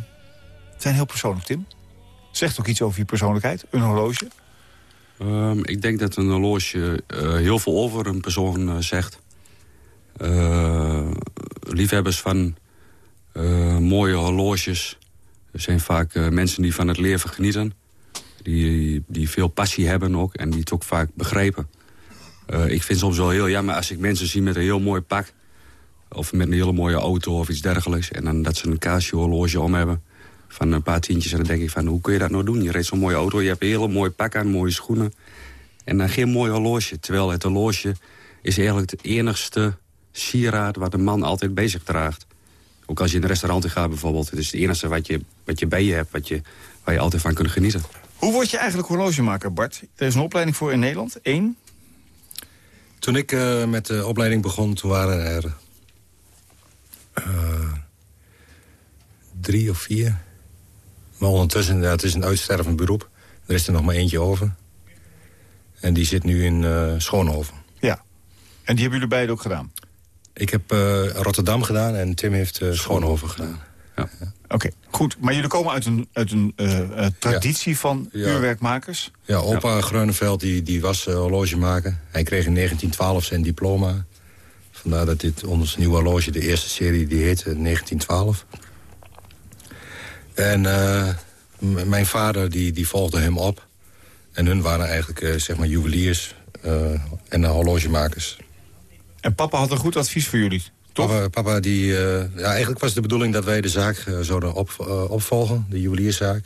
zijn heel persoonlijk, Tim. Zegt ook iets over je persoonlijkheid, een horloge? Um, ik denk dat een horloge uh, heel veel over een persoon uh, zegt. Liefhebbers van mooie horloges zijn vaak mensen die van het leven genieten. Die, die veel passie hebben ook en die het ook vaak begrijpen. Uh, ik vind soms wel heel jammer als ik mensen zie met een heel mooi pak. Of met een hele mooie auto of iets dergelijks. En dan dat ze een Casio horloge om hebben. Van een paar tientjes. En dan denk ik van, hoe kun je dat nou doen? Je rijdt zo'n mooie auto, je hebt een hele mooie pak aan, mooie schoenen. En dan geen mooi horloge. Terwijl het horloge is eigenlijk het enigste sieraad... wat een man altijd bezig draagt. Ook als je in een restaurant gaat bijvoorbeeld. Het is het enige wat je, wat je bij je hebt, wat je, waar je altijd van kunt genieten. Hoe word je eigenlijk horlogemaker, Bart? Er is een opleiding voor in Nederland. Eén, toen ik uh, met de opleiding begon, toen waren er uh, drie of vier. Maar ondertussen, het is een uitstervend beroep. Er is er nog maar eentje over. En die zit nu in uh, Schoonhoven. Ja. En die hebben jullie beiden ook gedaan? Ik heb Rotterdam gedaan en Tim heeft Schoonhoven gedaan. Ja. Oké, goed. Maar jullie komen uit een, uit een uh, traditie van uurwerkmakers? Ja, opa ja. Greuneveld die, die was uh, horlogemaker. Hij kreeg in 1912 zijn diploma. Vandaar dat dit ons nieuwe horloge, de eerste serie, die heette 1912. En mijn vader die, die volgde hem op. En hun waren eigenlijk zeg maar juweliers en horlogemakers. En papa had een goed advies voor jullie Papa, papa die, eh, ja, eigenlijk was het de bedoeling dat wij de zaak eh, zouden op, eh, opvolgen, de juwelierszaak.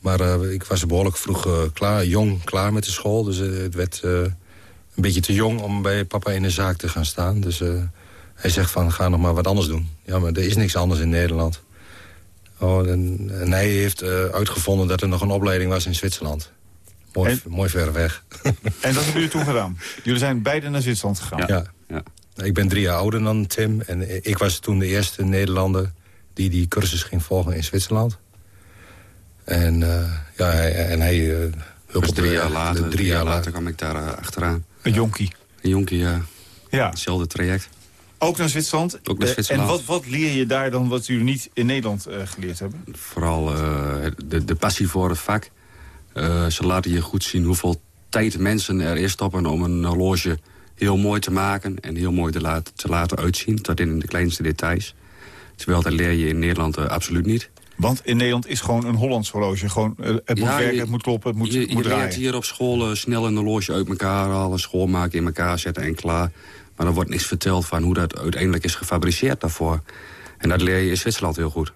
Maar eh, ik was behoorlijk vroeg klaar, jong klaar met de school. Dus het werd eh, een beetje te jong om bij papa in de zaak te gaan staan. Dus eh, hij zegt van, ga nog maar wat anders doen. Ja, maar er is niks anders in Nederland. Oh, en, en hij heeft eh, uitgevonden dat er nog een opleiding was in Zwitserland. Mooi, En- mooi ver weg. En dat hebben jullie toen gedaan? Jullie zijn beide naar Zwitserland gegaan? Ja. Ja. Ik ben drie jaar ouder dan Tim. En ik was toen de eerste Nederlander die die cursus ging volgen in Zwitserland. En, eh, ja, hij, en hij uh, Dus drie jaar later, drie jaar later. kwam ik daar eh, achteraan. Een jonkie. Een jonkie, ja, Ja. hetzelfde traject. Ook naar Zwitserland? Ook naar Zwitserland. En wat, wat leer je daar dan wat jullie niet in Nederland eh, geleerd hebben? Vooral eh, de, de passie voor het vak. Eh, ze laten je goed zien hoeveel tijd mensen er is stoppen om een horloge heel mooi te maken... en heel mooi te laten, te laten uitzien, tot in de kleinste details. Terwijl dat leer je in Nederland eh, absoluut niet. Want in Nederland is gewoon een Hollands horloge. Gewoon, eh, het moet Ja, werken, je- het moet kloppen, het moet, je het moet je leert draaien. hier op school eh, snel een horloge uit elkaar halen... schoonmaken, in elkaar zetten en klaar. Maar er wordt niks verteld van hoe dat uiteindelijk is gefabriceerd daarvoor. En dat leer je in Zwitserland heel goed.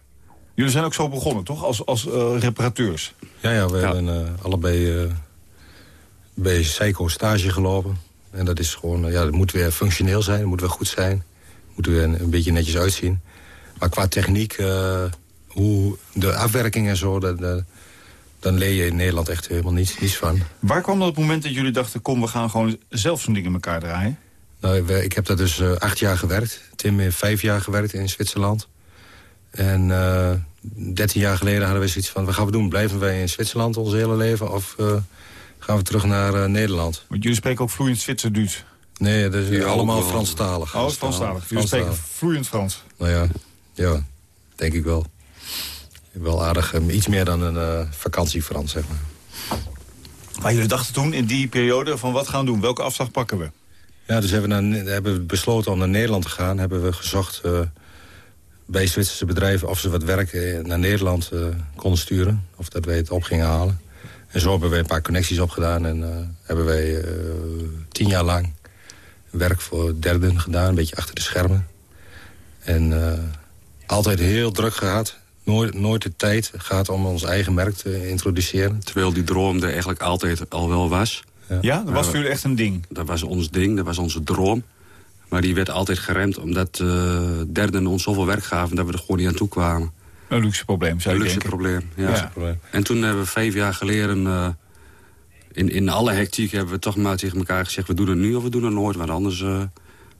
Jullie zijn ook zo begonnen, toch? Als, als reparateurs. Ja, ja, we Ja. hebben allebei eh, bij Seiko stage gelopen. En dat is gewoon, eh, ja, het moet weer functioneel zijn, moet weer goed zijn. Moet er weer een, een beetje netjes uitzien. Maar qua techniek, eh, hoe de afwerking en zo, dat, dat- dan leer je in Nederland echt helemaal niets, niets van. Waar kwam dat het moment dat jullie dachten... kom, we gaan gewoon zelf zo'n ding in elkaar draaien? Nou, ik heb daar dus eh, acht jaar gewerkt. Tim heeft vijf jaar gewerkt in Zwitserland. En dertien jaar geleden hadden we zoiets van... wat gaan we doen? Blijven wij in Zwitserland ons hele leven? Of gaan we terug naar eh, Nederland? Want jullie spreken ook vloeiend Zwitserduits. Nee, dat is Ja, allemaal. Franstalig. Oh, Franstalig. Jullie spreken vloeiend Frans. Nou ja, ja, denk ik wel. Wel aardig, eh, iets meer dan een eh vakantie Frans, zeg maar. Maar jullie dachten toen in die periode van wat gaan we doen? Welke afslag pakken we? Ja, dus hebben we, naar, hebben we besloten om naar Nederland te gaan. Hebben we gezocht eh, bij Zwitserse bedrijven of ze wat werk eh, naar Nederland eh, konden sturen. Of dat wij het op gingen halen. En zo hebben wij een paar connecties opgedaan. En eh, hebben wij eh, tien jaar lang werk voor derden gedaan. Een beetje achter de schermen. En eh, altijd heel druk gehad. Nooit, nooit de tijd gehad om ons eigen merk te introduceren. Terwijl die droom er eigenlijk altijd al wel was. Ja, dat was voor jullie echt een ding. Dat was ons ding, dat was onze droom. Maar die werd altijd geremd omdat eh derden ons zoveel werk gaven... dat we er gewoon niet aan toe kwamen. Een luxe probleem, zou Een je luxe denken. probleem, ja. En toen hebben we vijf jaar geleden... eh, in, in alle hectiek hebben we toch maar tegen elkaar gezegd... we doen het nu of we doen het nooit, want anders eh,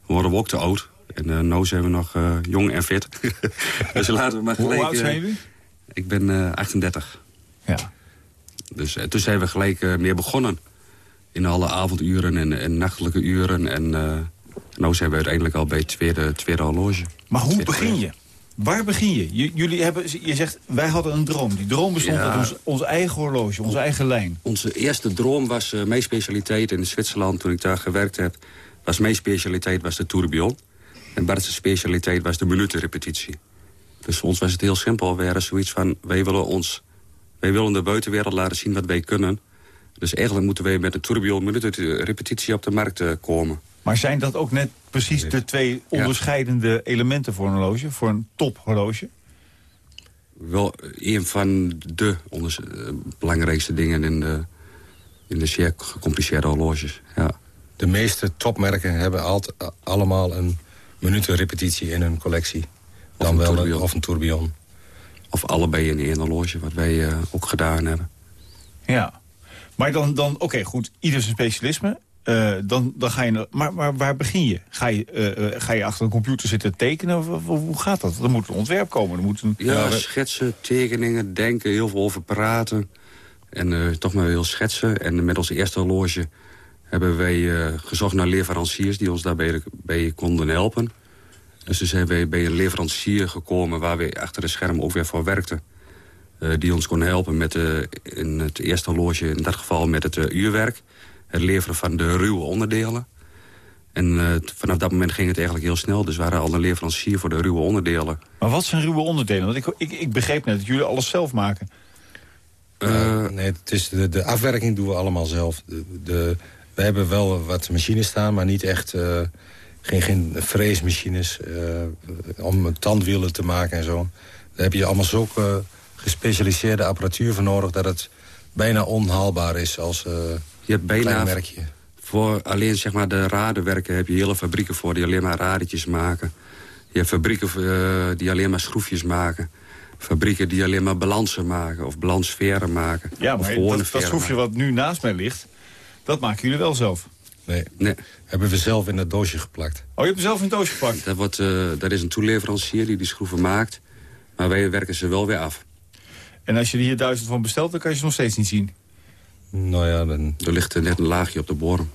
worden we ook te oud. En eh nu zijn we nog jong en fit. dus laten we maar Hoe gelijk... oud eh, zijn jullie? ik ben eh 38. Ja. Dus toen zijn we gelijk meer begonnen. In alle avonduren en, en nachtelijke uren. En nu zijn we uiteindelijk al bij het tweede, tweede horloge. Maar hoe begin je? Waar begin je? J- jullie hebben, je zegt, wij hadden een droom. Die droom bestond Ja. uit ons, ons eigen horloge, onze eigen lijn. Onze eerste droom was eh mijn specialiteit in Zwitserland toen ik daar gewerkt heb. Was mijn specialiteit was de tourbillon. En Bart's specialiteit was de minutenrepetitie. Dus voor ons was het heel simpel. We hadden zoiets van, wij willen, ons, wij willen de buitenwereld laten zien wat wij kunnen. Dus eigenlijk moeten wij met de tourbillon minutenrepetitie op de markt eh, komen. Maar zijn dat ook net precies de twee onderscheidende elementen voor een horloge? Voor een tophorloge? Wel een van de eh, belangrijkste dingen in de, in de zeer gecompliceerde horloges. Ja. De meeste topmerken hebben altijd allemaal een minutenrepetitie in hun collectie. Of Dan een wel een, tourbillon. of een tourbillon. Of allebei in één horloge, wat wij eh, ook gedaan hebben. Ja. Maar dan, dan oké, goed, ieder zijn specialisme. Eh, dan, dan ga je, maar, maar waar begin je? Ga je, eh, eh, ga je achter een computer zitten tekenen? Of, of- hoe gaat dat? Er moet een ontwerp komen. Er moet een, Ja, we- schetsen, tekeningen, denken, heel veel over praten. En toch maar heel schetsen. En met onze eerste horloge hebben wij gezocht naar leveranciers... die ons daarbij bij konden helpen. Dus toen zijn wij bij een leverancier gekomen... waar we achter de scherm ook weer voor werkten. Die ons kon helpen met in het eerste horloge... in dat geval met het uurwerk. Het leveren van de ruwe onderdelen. En eh, vanaf dat moment ging het eigenlijk heel snel. Dus we waren al een leverancier voor de ruwe onderdelen. maar wat zijn ruwe onderdelen? Want ik, ik, ik begreep net dat jullie alles zelf maken. Eh, nee, het is de, de afwerking doen we allemaal zelf. De, de, we hebben wel wat machines staan, maar niet echt, eh, geen, geen freesmachines uh, om tandwielen te maken en zo. Daar heb je allemaal zulke gespecialiseerde apparatuur voor nodig... dat het bijna onhaalbaar is als uh, je hebt bijna. Voor alleen zeg maar, de radenwerken heb je hele fabrieken voor... die alleen maar radetjes maken. Je hebt fabrieken uh, die alleen maar schroefjes maken. Fabrieken die alleen maar balansen maken of balansferen maken. Ja, maar dat, dat schroefje wat nu naast mij ligt... dat maken jullie wel zelf? Nee, nee. hebben we zelf in het doosje geplakt. Oh, je hebt hem zelf in het doosje geplakt? Dat, wordt, uh, dat is een toeleverancier die die schroeven maakt. Maar wij werken ze wel weer af. En als je er hier duizend van bestelt, dan kan je ze nog steeds niet zien? Nou ja, dan... Er ligt net een laagje op de bodem.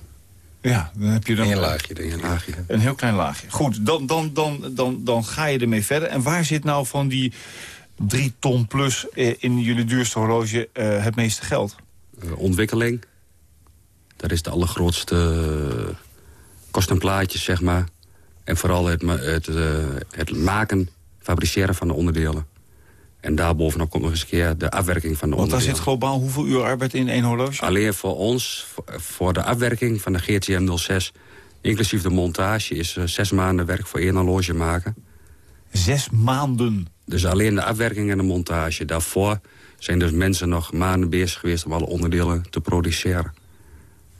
Ja, dan heb je dan... Een laagje, Een laagje. Een heel klein laagje. Goed, dan, dan, dan, dan, dan ga je ermee verder. En waar zit nou van die drie ton plus eh, in jullie duurste horloge uh, het meeste geld? Uh, ontwikkeling. Dat is de allergrootste kostenplaatjes, zeg maar. En vooral het, het, het maken, fabriceren van de onderdelen. En daarbovenop komt nog eens een keer de afwerking van de Want daar zit globaal hoeveel uur arbeid in één horloge? Alleen voor ons, voor de afwerking van de GTM 06... inclusief de montage, is zes maanden werk voor één horloge maken. Zes maanden? Dus alleen de afwerking en de montage. Daarvoor zijn dus mensen nog maanden bezig geweest... om alle onderdelen te produceren.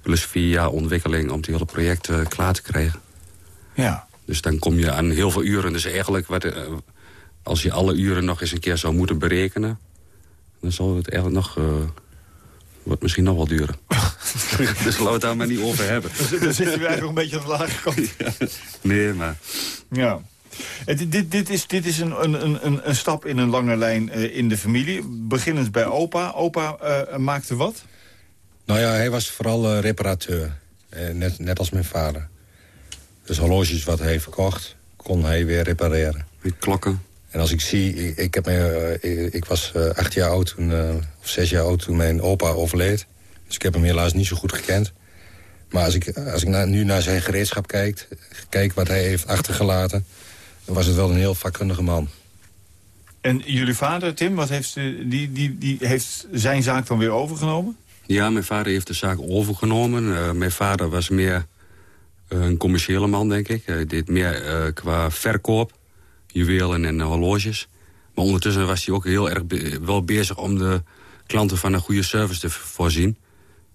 Plus vier jaar ontwikkeling om het hele project uh, klaar te krijgen. Ja. Dus dan kom je aan heel veel uren. Dus eigenlijk, wat, uh, als je alle uren nog eens een keer zou moeten berekenen... dan zal het eigenlijk nog... Uh, wordt misschien nog wel duren. dus laten we het daar maar niet over hebben. Dan zit je eigenlijk nog een beetje aan de lage kant. Ja. Nee, maar... Ja. Dit, dit, dit, is, dit is een, een, een, een stap in een lange lijn uh, in de familie. Beginnend bij opa. Opa uh, maakte wat? Nou ja, hij was vooral uh, reparateur. net, net als mijn vader. Dus horloges wat hij verkocht, kon hij weer repareren. Klokken. En als ik zie, ik, ik heb me, ik, ik, was acht jaar oud, toen, of zes jaar oud toen mijn opa overleed. Dus ik heb hem helaas niet zo goed gekend. Maar als ik, als ik na, nu naar zijn gereedschap kijk, kijk wat hij heeft achtergelaten... dan was het wel een heel vakkundige man. En jullie vader, Tim, wat heeft, die, die, die heeft zijn zaak dan weer overgenomen? Ja, mijn vader heeft de zaak overgenomen. Uh, mijn vader was meer uh, een commerciële man, denk ik. Hij deed meer uh, qua verkoop, juwelen en horloges. Maar ondertussen was hij ook heel erg be wel bezig om de klanten van een goede service te voorzien.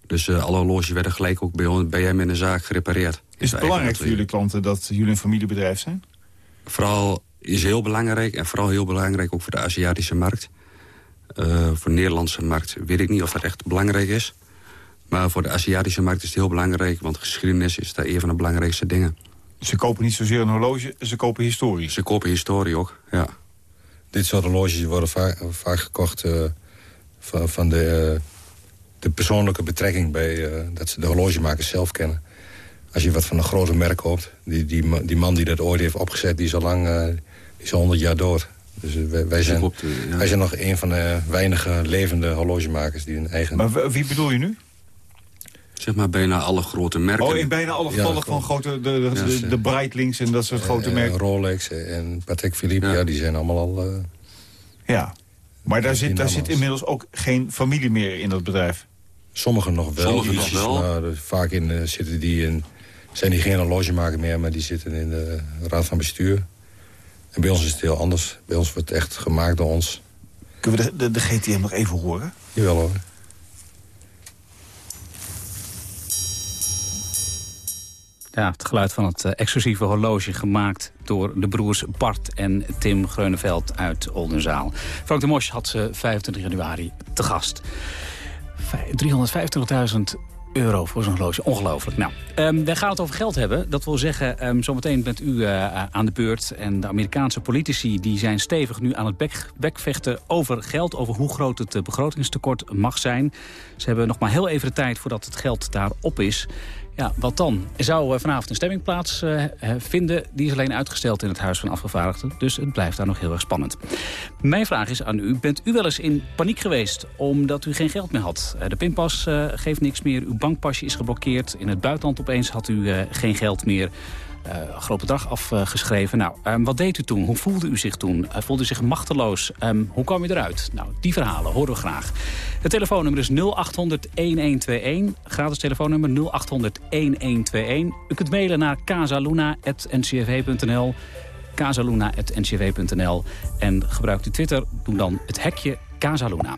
Dus alle horloges werden gelijk ook bij, bij hem in de zaak gerepareerd. Is het belangrijk voor jullie klanten dat jullie een familiebedrijf zijn? Vooral is heel belangrijk en vooral heel belangrijk ook voor de Aziatische markt. Uh, voor de Nederlandse markt weet ik niet of dat echt belangrijk is. Maar voor de Aziatische markt is het heel belangrijk... want geschiedenis is daar een van de belangrijkste dingen. Ze kopen niet zozeer een horloge, ze kopen historie. Ze kopen historie ook, ja. Dit soort horloges worden vaak, vaak gekocht uh, van, van de, uh, de persoonlijke betrekking... bij dat ze de horlogemakers zelf kennen. Als je wat van een grote merk koopt... die, die, die man die dat ooit heeft opgezet, die is al lang die is al 100 jaar dood... Dus wij, wij, zijn, op de, ja. wij zijn nog een van de weinige levende horlogemakers die een eigen... Maar wie bedoel je nu? Zeg maar bijna alle grote merken. Oh, in bijna alle gevallen ja, van grote, de, de, de, de Breitlings en dat soort grote uh, merken? Rolex en Patek Philippe, ja. die zijn allemaal al... Uh, ja, maar daar, zit, daar zit inmiddels ook geen familie meer in dat bedrijf? Sommigen nog wel. Sommigen nog wel. Nou, vaak in, uh, zitten die in, zijn die geen horlogemaker meer, maar die zitten in de raad van bestuur. En bij ons is het heel anders. Bij ons wordt het echt gemaakt door ons. Kunnen we de, de, de GTM nog even horen? Jawel hoor. Ja, het geluid van het uh, exclusieve horloge gemaakt door de broers Bart en Tim Greuneveld uit Oldenzaal. Frank de Mosch had ze 25 januari te gast. 325.000 euro voor zo'n horloge. Ongelooflijk. Nou, um, wij gaan het over geld hebben. Dat wil zeggen, um, zometeen bent u uh, aan de beurt. En de Amerikaanse politici die zijn stevig nu aan het bek, bekvechten over geld. Over hoe groot het begrotingstekort mag zijn. Ze hebben nog maar heel even de tijd voordat het geld daarop is. Ja, wat dan? Er zou vanavond een stemming plaatsvinden. Uh, die is alleen uitgesteld in het Huis van Afgevaardigden. Dus het blijft daar nog heel erg spannend. Mijn vraag is aan u. Bent u wel eens in paniek geweest omdat u geen geld meer had? De pinpas geeft niks meer. Uw bankpasje is geblokkeerd. In het buitenland opeens had u geen geld meer. Een groot bedrag afgeschreven. Nou, ehm, wat deed u toen? Hoe voelde u zich toen? voelde u zich machteloos? Ehm, hoe kwam u eruit? Nou, die verhalen horen we graag. Het telefoonnummer is 0800-1121. Gratis telefoonnummer 0800-1121. U kunt mailen naar casaluna.ncv.nl casaluna.ncv.nl En gebruikt u Twitter, doe dan het hekje Casaluna.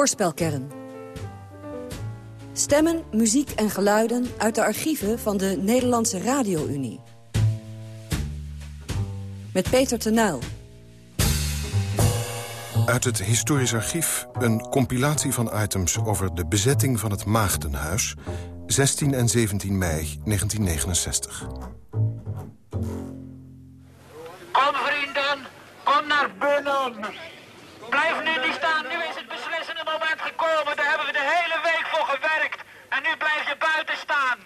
Hoorspelkern. Stemmen, muziek en geluiden uit de archieven van de Nederlandse Radio-Unie. Met Peter Tenuil. Uit het historisch archief een compilatie van items over de bezetting van het Maagdenhuis... 16 en 17 mei 1969. Kom vrienden, kom naar binnen. Blijf nu niet staan, nu is het beslissende moment gekomen. Daar hebben we de hele week voor gewerkt. En nu blijf je buiten staan.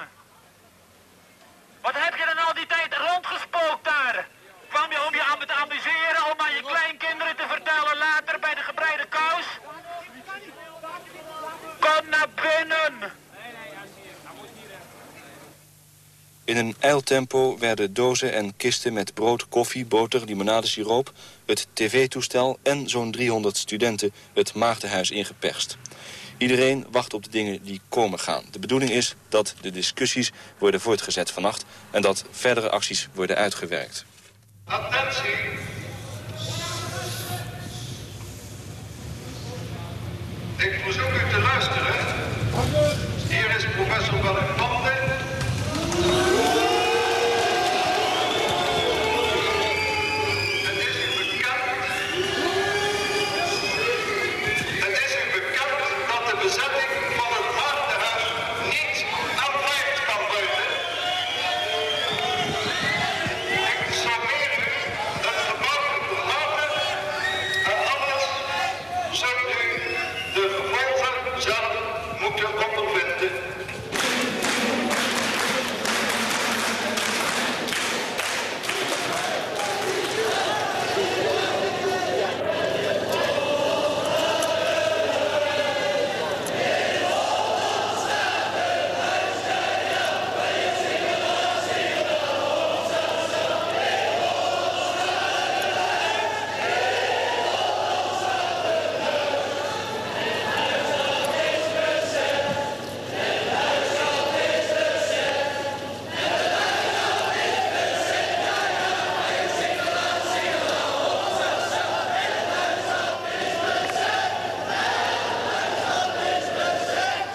Wat heb je dan al die tijd rondgespookt daar? Kwam je om je aan te amuseren, om aan je kleinkinderen te vertellen later bij de gebreide kous? Kom naar binnen! Eiltempo werden dozen en kisten met brood, koffie, boter, limonadesiroop... het tv-toestel en zo'n 300 studenten het maagdenhuis ingeperst. Iedereen wacht op de dingen die komen gaan. De bedoeling is dat de discussies worden voortgezet vannacht... en dat verdere acties worden uitgewerkt. Attentie! Ik verzoek u te luisteren. Hier is professor Bellepande.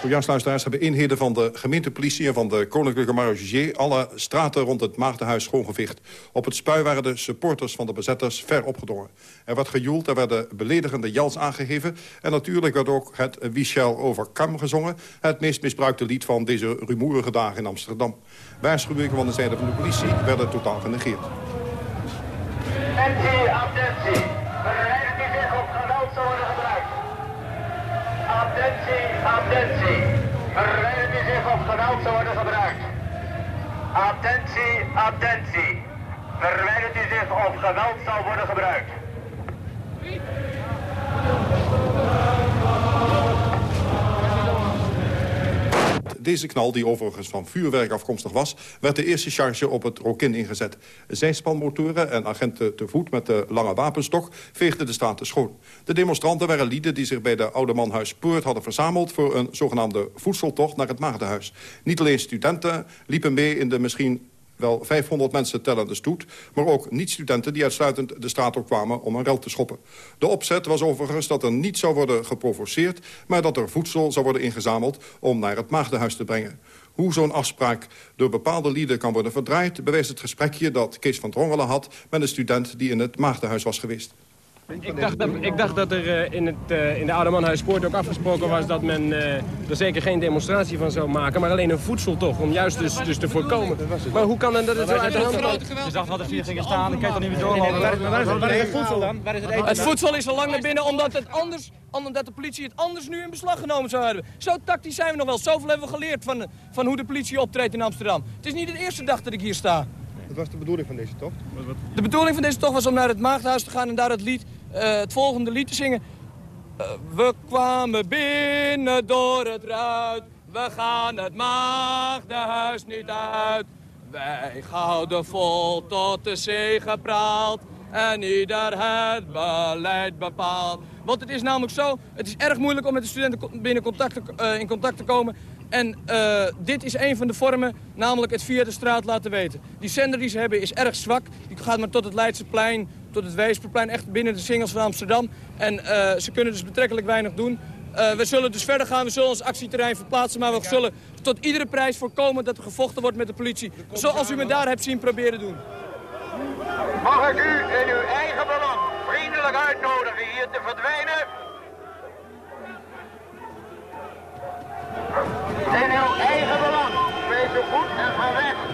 Zojuist, luisteraars, hebben eenheden van de gemeentepolitie... en van de Koninklijke Marechaussee alle straten rond het Maagdenhuis schoongeveegd. Op het spui waren de supporters van de bezetters ver opgedrongen. Er werd gejoeld, er werden beledigende jals aangegeven... en natuurlijk werd ook het Wiechel over Kam gezongen... het meest misbruikte lied van deze rumoerige dagen in Amsterdam. Waarschuwingen van de zijde van de politie werden totaal genegeerd. Attentie. Bereid u zich op geweld te worden gebruikt. Attentie, attentie. Verwijdert u zich of geweld zal worden gebruikt. Deze knal, die overigens van vuurwerk afkomstig was... werd de eerste charge op het Rokin ingezet. Zijspanmotoren en agenten te voet met de lange wapenstok... veegden de straten schoon. De demonstranten waren lieden die zich bij de Oude Manhuis Poort hadden verzameld... voor een zogenaamde voedseltocht naar het Maagdenhuis. Niet alleen studenten liepen mee in de misschien wel 500 mensen tellende stoet... maar ook niet-studenten die uitsluitend de straat op kwamen om een rel te schoppen. De opzet was overigens dat er niet zou worden geprovoceerd... maar dat er voedsel zou worden ingezameld om naar het maagdenhuis te brengen. Hoe zo'n afspraak door bepaalde lieden kan worden verdraaid... bewijst het gesprekje dat Kees van Drongelen had met een student die in het maagdenhuis was geweest. Ik dacht, dat, ik dacht dat er eh, in, het, uh, in de Oude Manhuis Sport ook afgesproken was dat men uh, er zeker geen demonstratie van zou maken, maar alleen een voedseltocht om juist dus, dus te voorkomen. Maar hoe kan dan dat het zo uit de hand? Je zag dat er vier gingen staan, dan kan toch niet meer doorlopen. Waar is het voedsel dan? Waar is het eten? Het voedsel is al lang naar binnen omdat, het anders, omdat de politie het anders nu in beslag genomen zou hebben. Zo tactisch zijn we nog wel. Zoveel hebben we geleerd van, van hoe de politie optreedt in Amsterdam. Het is niet de eerste dag dat ik hier sta. Wat was de bedoeling van deze tocht? De bedoeling van deze tocht was om naar het Maagdhuis te gaan en daar het lied uh, het volgende lied te zingen. Uh, we kwamen binnen door het ruit, we gaan het maagdenhuis niet uit. Wij houden vol tot de zee praalt en ieder het beleid bepaalt. Want het is namelijk zo, het is erg moeilijk om met de studenten binnen contact te, uh, in contact te komen. En dit is een van de vormen, namelijk het via de straat laten weten. Die zender die ze hebben is erg zwak. Die gaat maar tot het Leidseplein, tot het Weesperplein, echt binnen de singles van Amsterdam. En uh, ze kunnen dus betrekkelijk weinig doen. Uh, we zullen dus verder gaan, we zullen ons actieterrein verplaatsen... maar we zullen tot iedere prijs voorkomen dat er gevochten wordt met de politie. Zoals u me daar hebt zien proberen doen. Mag ik u in uw eigen belang vriendelijk uitnodigen hier te verdwijnen? In uw eigen belang. Wees zo goed en ga weg.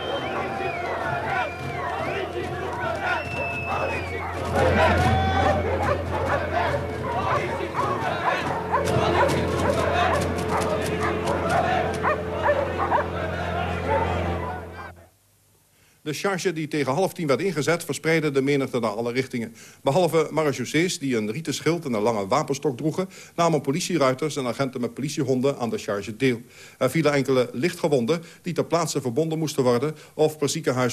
De charge die tegen half tien werd ingezet... verspreidde de menigte naar alle richtingen. Behalve marechaussees die een rieten schild en een lange wapenstok droegen... namen politieruiters en agenten met politiehonden aan de charge deel. Er vielen enkele lichtgewonden die ter plaatse verbonden moesten worden... of uh,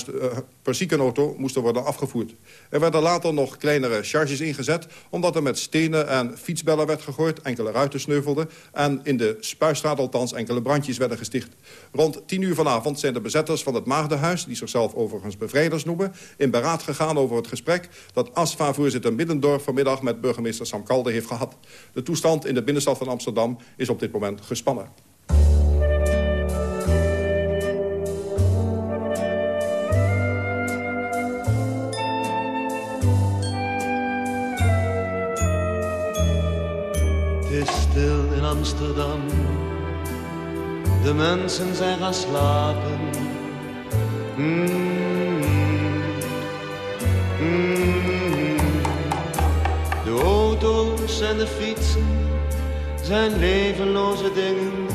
per ziekenauto moesten worden afgevoerd. Er werden later nog kleinere charges ingezet... omdat er met stenen en fietsbellen werd gegooid, enkele ruiten sneuvelden... en in de Spuistraat althans enkele brandjes werden gesticht. Rond tien uur vanavond zijn de bezetters van het Maagdenhuis... die zichzelf overigens bevrijders noemen... in beraad gegaan over het gesprek dat ASFA-voorzitter Middendorf... vanmiddag met burgemeester Sam Kalde heeft gehad. De toestand in de binnenstad van Amsterdam is op dit moment gespannen. Het stil in Amsterdam. De mensen zijn gaan slapen. Mm. Mm. De auto's en de fietsen zijn levenloze dingen.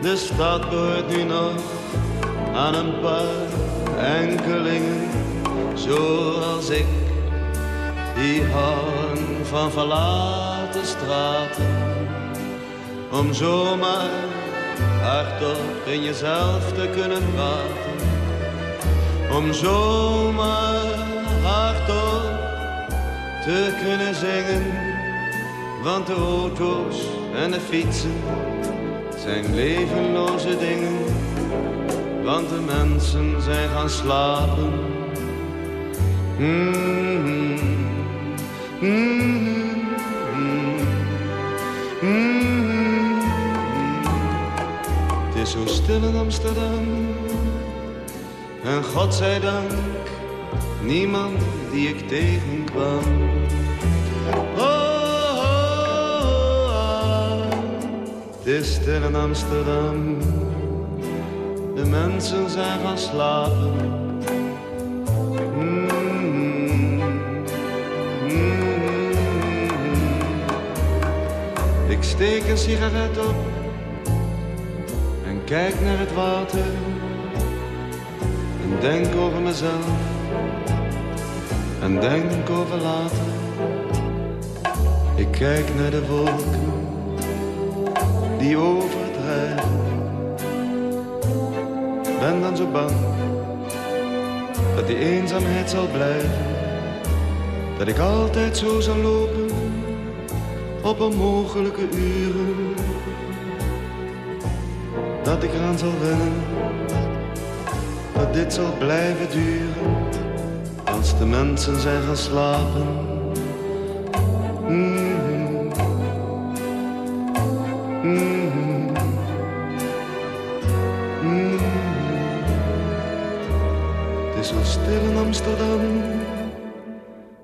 De stad behoort nu nog aan een paar enkelingen, zoals ik, die houden van verlaten straten. Om zomaar hardop in jezelf te kunnen praten. Om zomaar hardop te kunnen zingen. Want de auto's en de fietsen zijn levenloze dingen. Want de mensen zijn gaan slapen. Mm -hmm. Mm -hmm. Mm Het is zo stil in Amsterdam. En God zij dank, niemand die ik tegenkwam. Oh, oh, oh, het is stil in Amsterdam. De mensen zijn gaan slapen. Mm, mm. Ik steek een sigaret op en kijk naar het water denk over mezelf en denk over later. Ik kijk naar de wolken die overdrijven. Ben dan zo bang dat die eenzaamheid zal blijven. Dat ik altijd zo zal lopen op onmogelijke uren. Dat ik eraan zal wennen dat dit zal blijven duren als de mensen zijn gaan slapen. Mm-hmm. Mm-hmm. Mm-hmm. Het is zo stil in Amsterdam.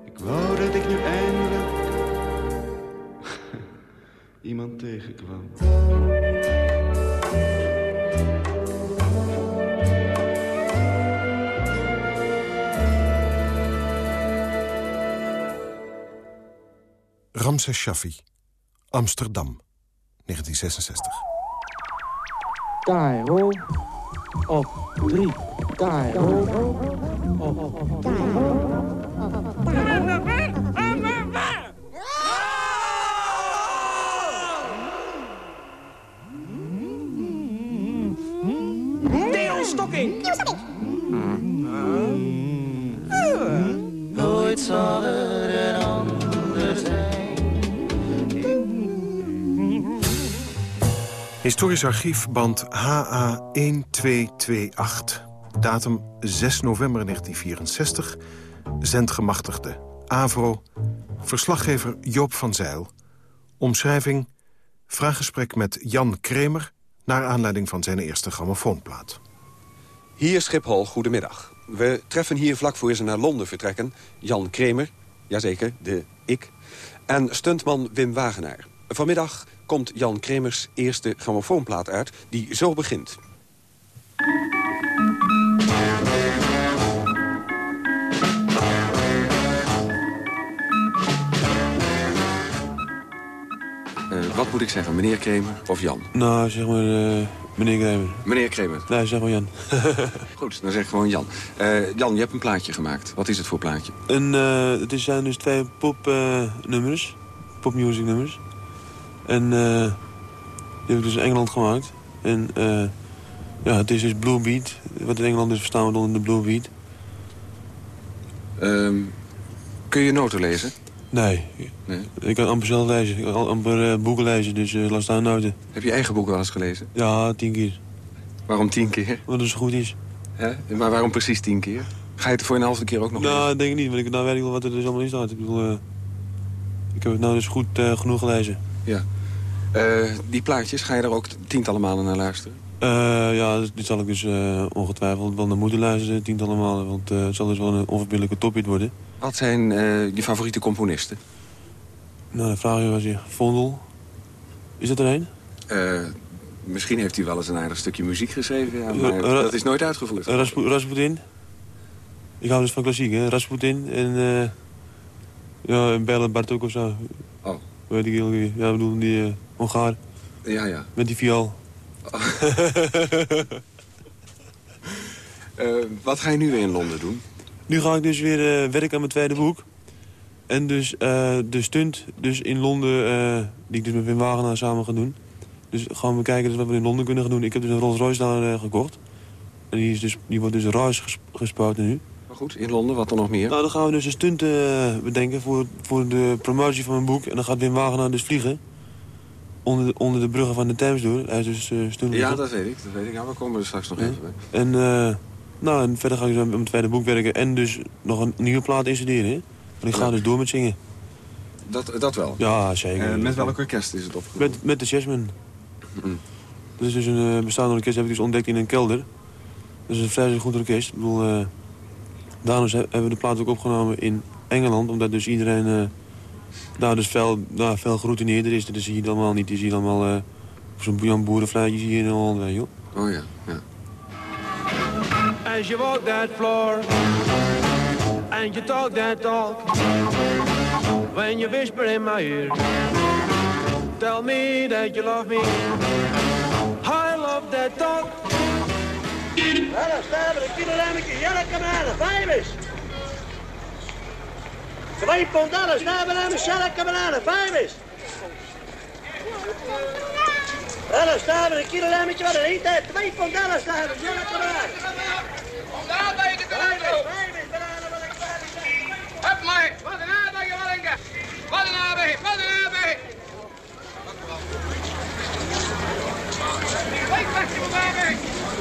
Ik wou dat ik nu eindelijk iemand tegenkwam. Ramses Shaffi, Amsterdam, 1966. Cairo op drie. Op Historisch archief, band HA1228. Datum 6 november 1964. Zendgemachtigde. AVRO. Verslaggever Joop van Zeil. Omschrijving. Vraaggesprek met Jan Kremer... naar aanleiding van zijn eerste grammofoonplaat. Hier Schiphol, goedemiddag. We treffen hier vlak voor ze naar Londen vertrekken... Jan Kremer, jazeker, de ik... en stuntman Wim Wagenaar. Vanmiddag komt Jan Kremers eerste grammofoonplaat uit... die zo begint. Eh, wat moet ik zeggen, meneer Kremer of Jan? Nou, zeg maar eh, meneer Kremer. Meneer Kremer. Nee, zeg maar Jan. Goed, dan zeg ik gewoon Jan. Eh, Jan, je hebt een plaatje gemaakt. Wat is het voor plaatje? En eh, het is- zijn dus twee popnummers. popmusic nummers. En eh, die heb ik dus in Engeland gemaakt. En eh, ja, het is dus Blue Beat. Wat in Engeland dus verstaan wordt onder de Blue Beat. Ehm, kun je noten lezen? Nee. Nee. Ik kan amper zelf lezen. Ik kan amper eh, boeken lezen, dus eh laat staan noten. Heb je eigen boeken wel eens gelezen? Ja, tien keer. Waarom tien keer? Omdat het zo goed is. Hè? Maar waarom precies tien keer? Ga je het voor een halve keer ook nog Nou, lezen? denk ik niet, want ik, nou weet ik wel wat er dus allemaal in staat. Ik bedoel, ik heb het nou dus goed genoeg gelezen. Ja. Eh, die plaatjes, ga je daar ook tientallen malen naar luisteren? Eh, ja, dit zal ik dus eh, ongetwijfeld wel naar moeten luisteren, tientallen malen. Want het zal dus wel een onverbiddelijke tophit worden. Wat zijn je favoriete componisten? Nou, de vraag was je, Vondel. Is dat er een? Misschien heeft hij wel eens een aardig stukje muziek geschreven, ja, maar dat is nooit uitgevoerd. Raspu- Rasputin. Ik hou dus van klassiek, hè. Rasputin en... ja, en Belle Bartok of zo. Weet ik heel goed. Ja, ik bedoel, die uh, Hongaar. Ja, ja. Met die viool. Eh, wat ga je nu weer in Londen doen? Nu ga ik dus weer eh, werken aan mijn tweede boek. En dus de stunt dus in Londen, die ik dus met Wim Wagenaar samen ga doen. Dus gaan we kijken dus wat we in Londen kunnen gaan doen. Ik heb dus een Rolls Royce daar gekocht. En die, is dus, die wordt dus ruis ges gespoten nu. Maar goed, in Londen, wat dan nog meer? Nou, dan gaan we dus een stunt eh, bedenken voor, voor de promotie van mijn boek. En dan gaat Wim Wagenaar dus vliegen. Onder de, onder de bruggen van de Thames door. Hij is dus uh, Ja, dat weet ik. Dat weet ik. Ja, we komen er straks nog even bij. En, uh, nou, en verder ga ik dus aan mijn tweede boek werken. En dus nog een nieuwe plaat instuderen. Hè? Want ik ga ja. dus door met zingen. Dat, dat wel? Ja, zeker. Met welk orkest is het opgenomen? Met, met de. Mm. Dat is dus een bestaande orkest. heb ik dus ontdekt in een kelder. Dat is een vrij goed orkest. Ik bedoel, daarom hebben we de plaat ook opgenomen in Engeland. Omdat dus iedereen uh, daar dus veel, nou, veel geroutineerder is. Dat zie je allemaal niet. Je ziet allemaal uh, zo'n Jan je in Holland, weet je Oh ja, ja. As you walk that floor And you talk that talk When you whisper in my ear Tell me that you love me I love that talk Hallo, staan we, kilo lemmetje, jelle kameraden, vijf is. Twee pond alles, staan we lemmetje, jelle kameraden, vijf is. Hallo, staan we, kilo lemmetje, wat een heeft, twee pond alles, staan we, jelle. Daar ben je de kanaal. Hup maar, wat een aardbei, Wallinga. Wat een aardbei, wat een aardbei. Kijk, maar bij. Kijk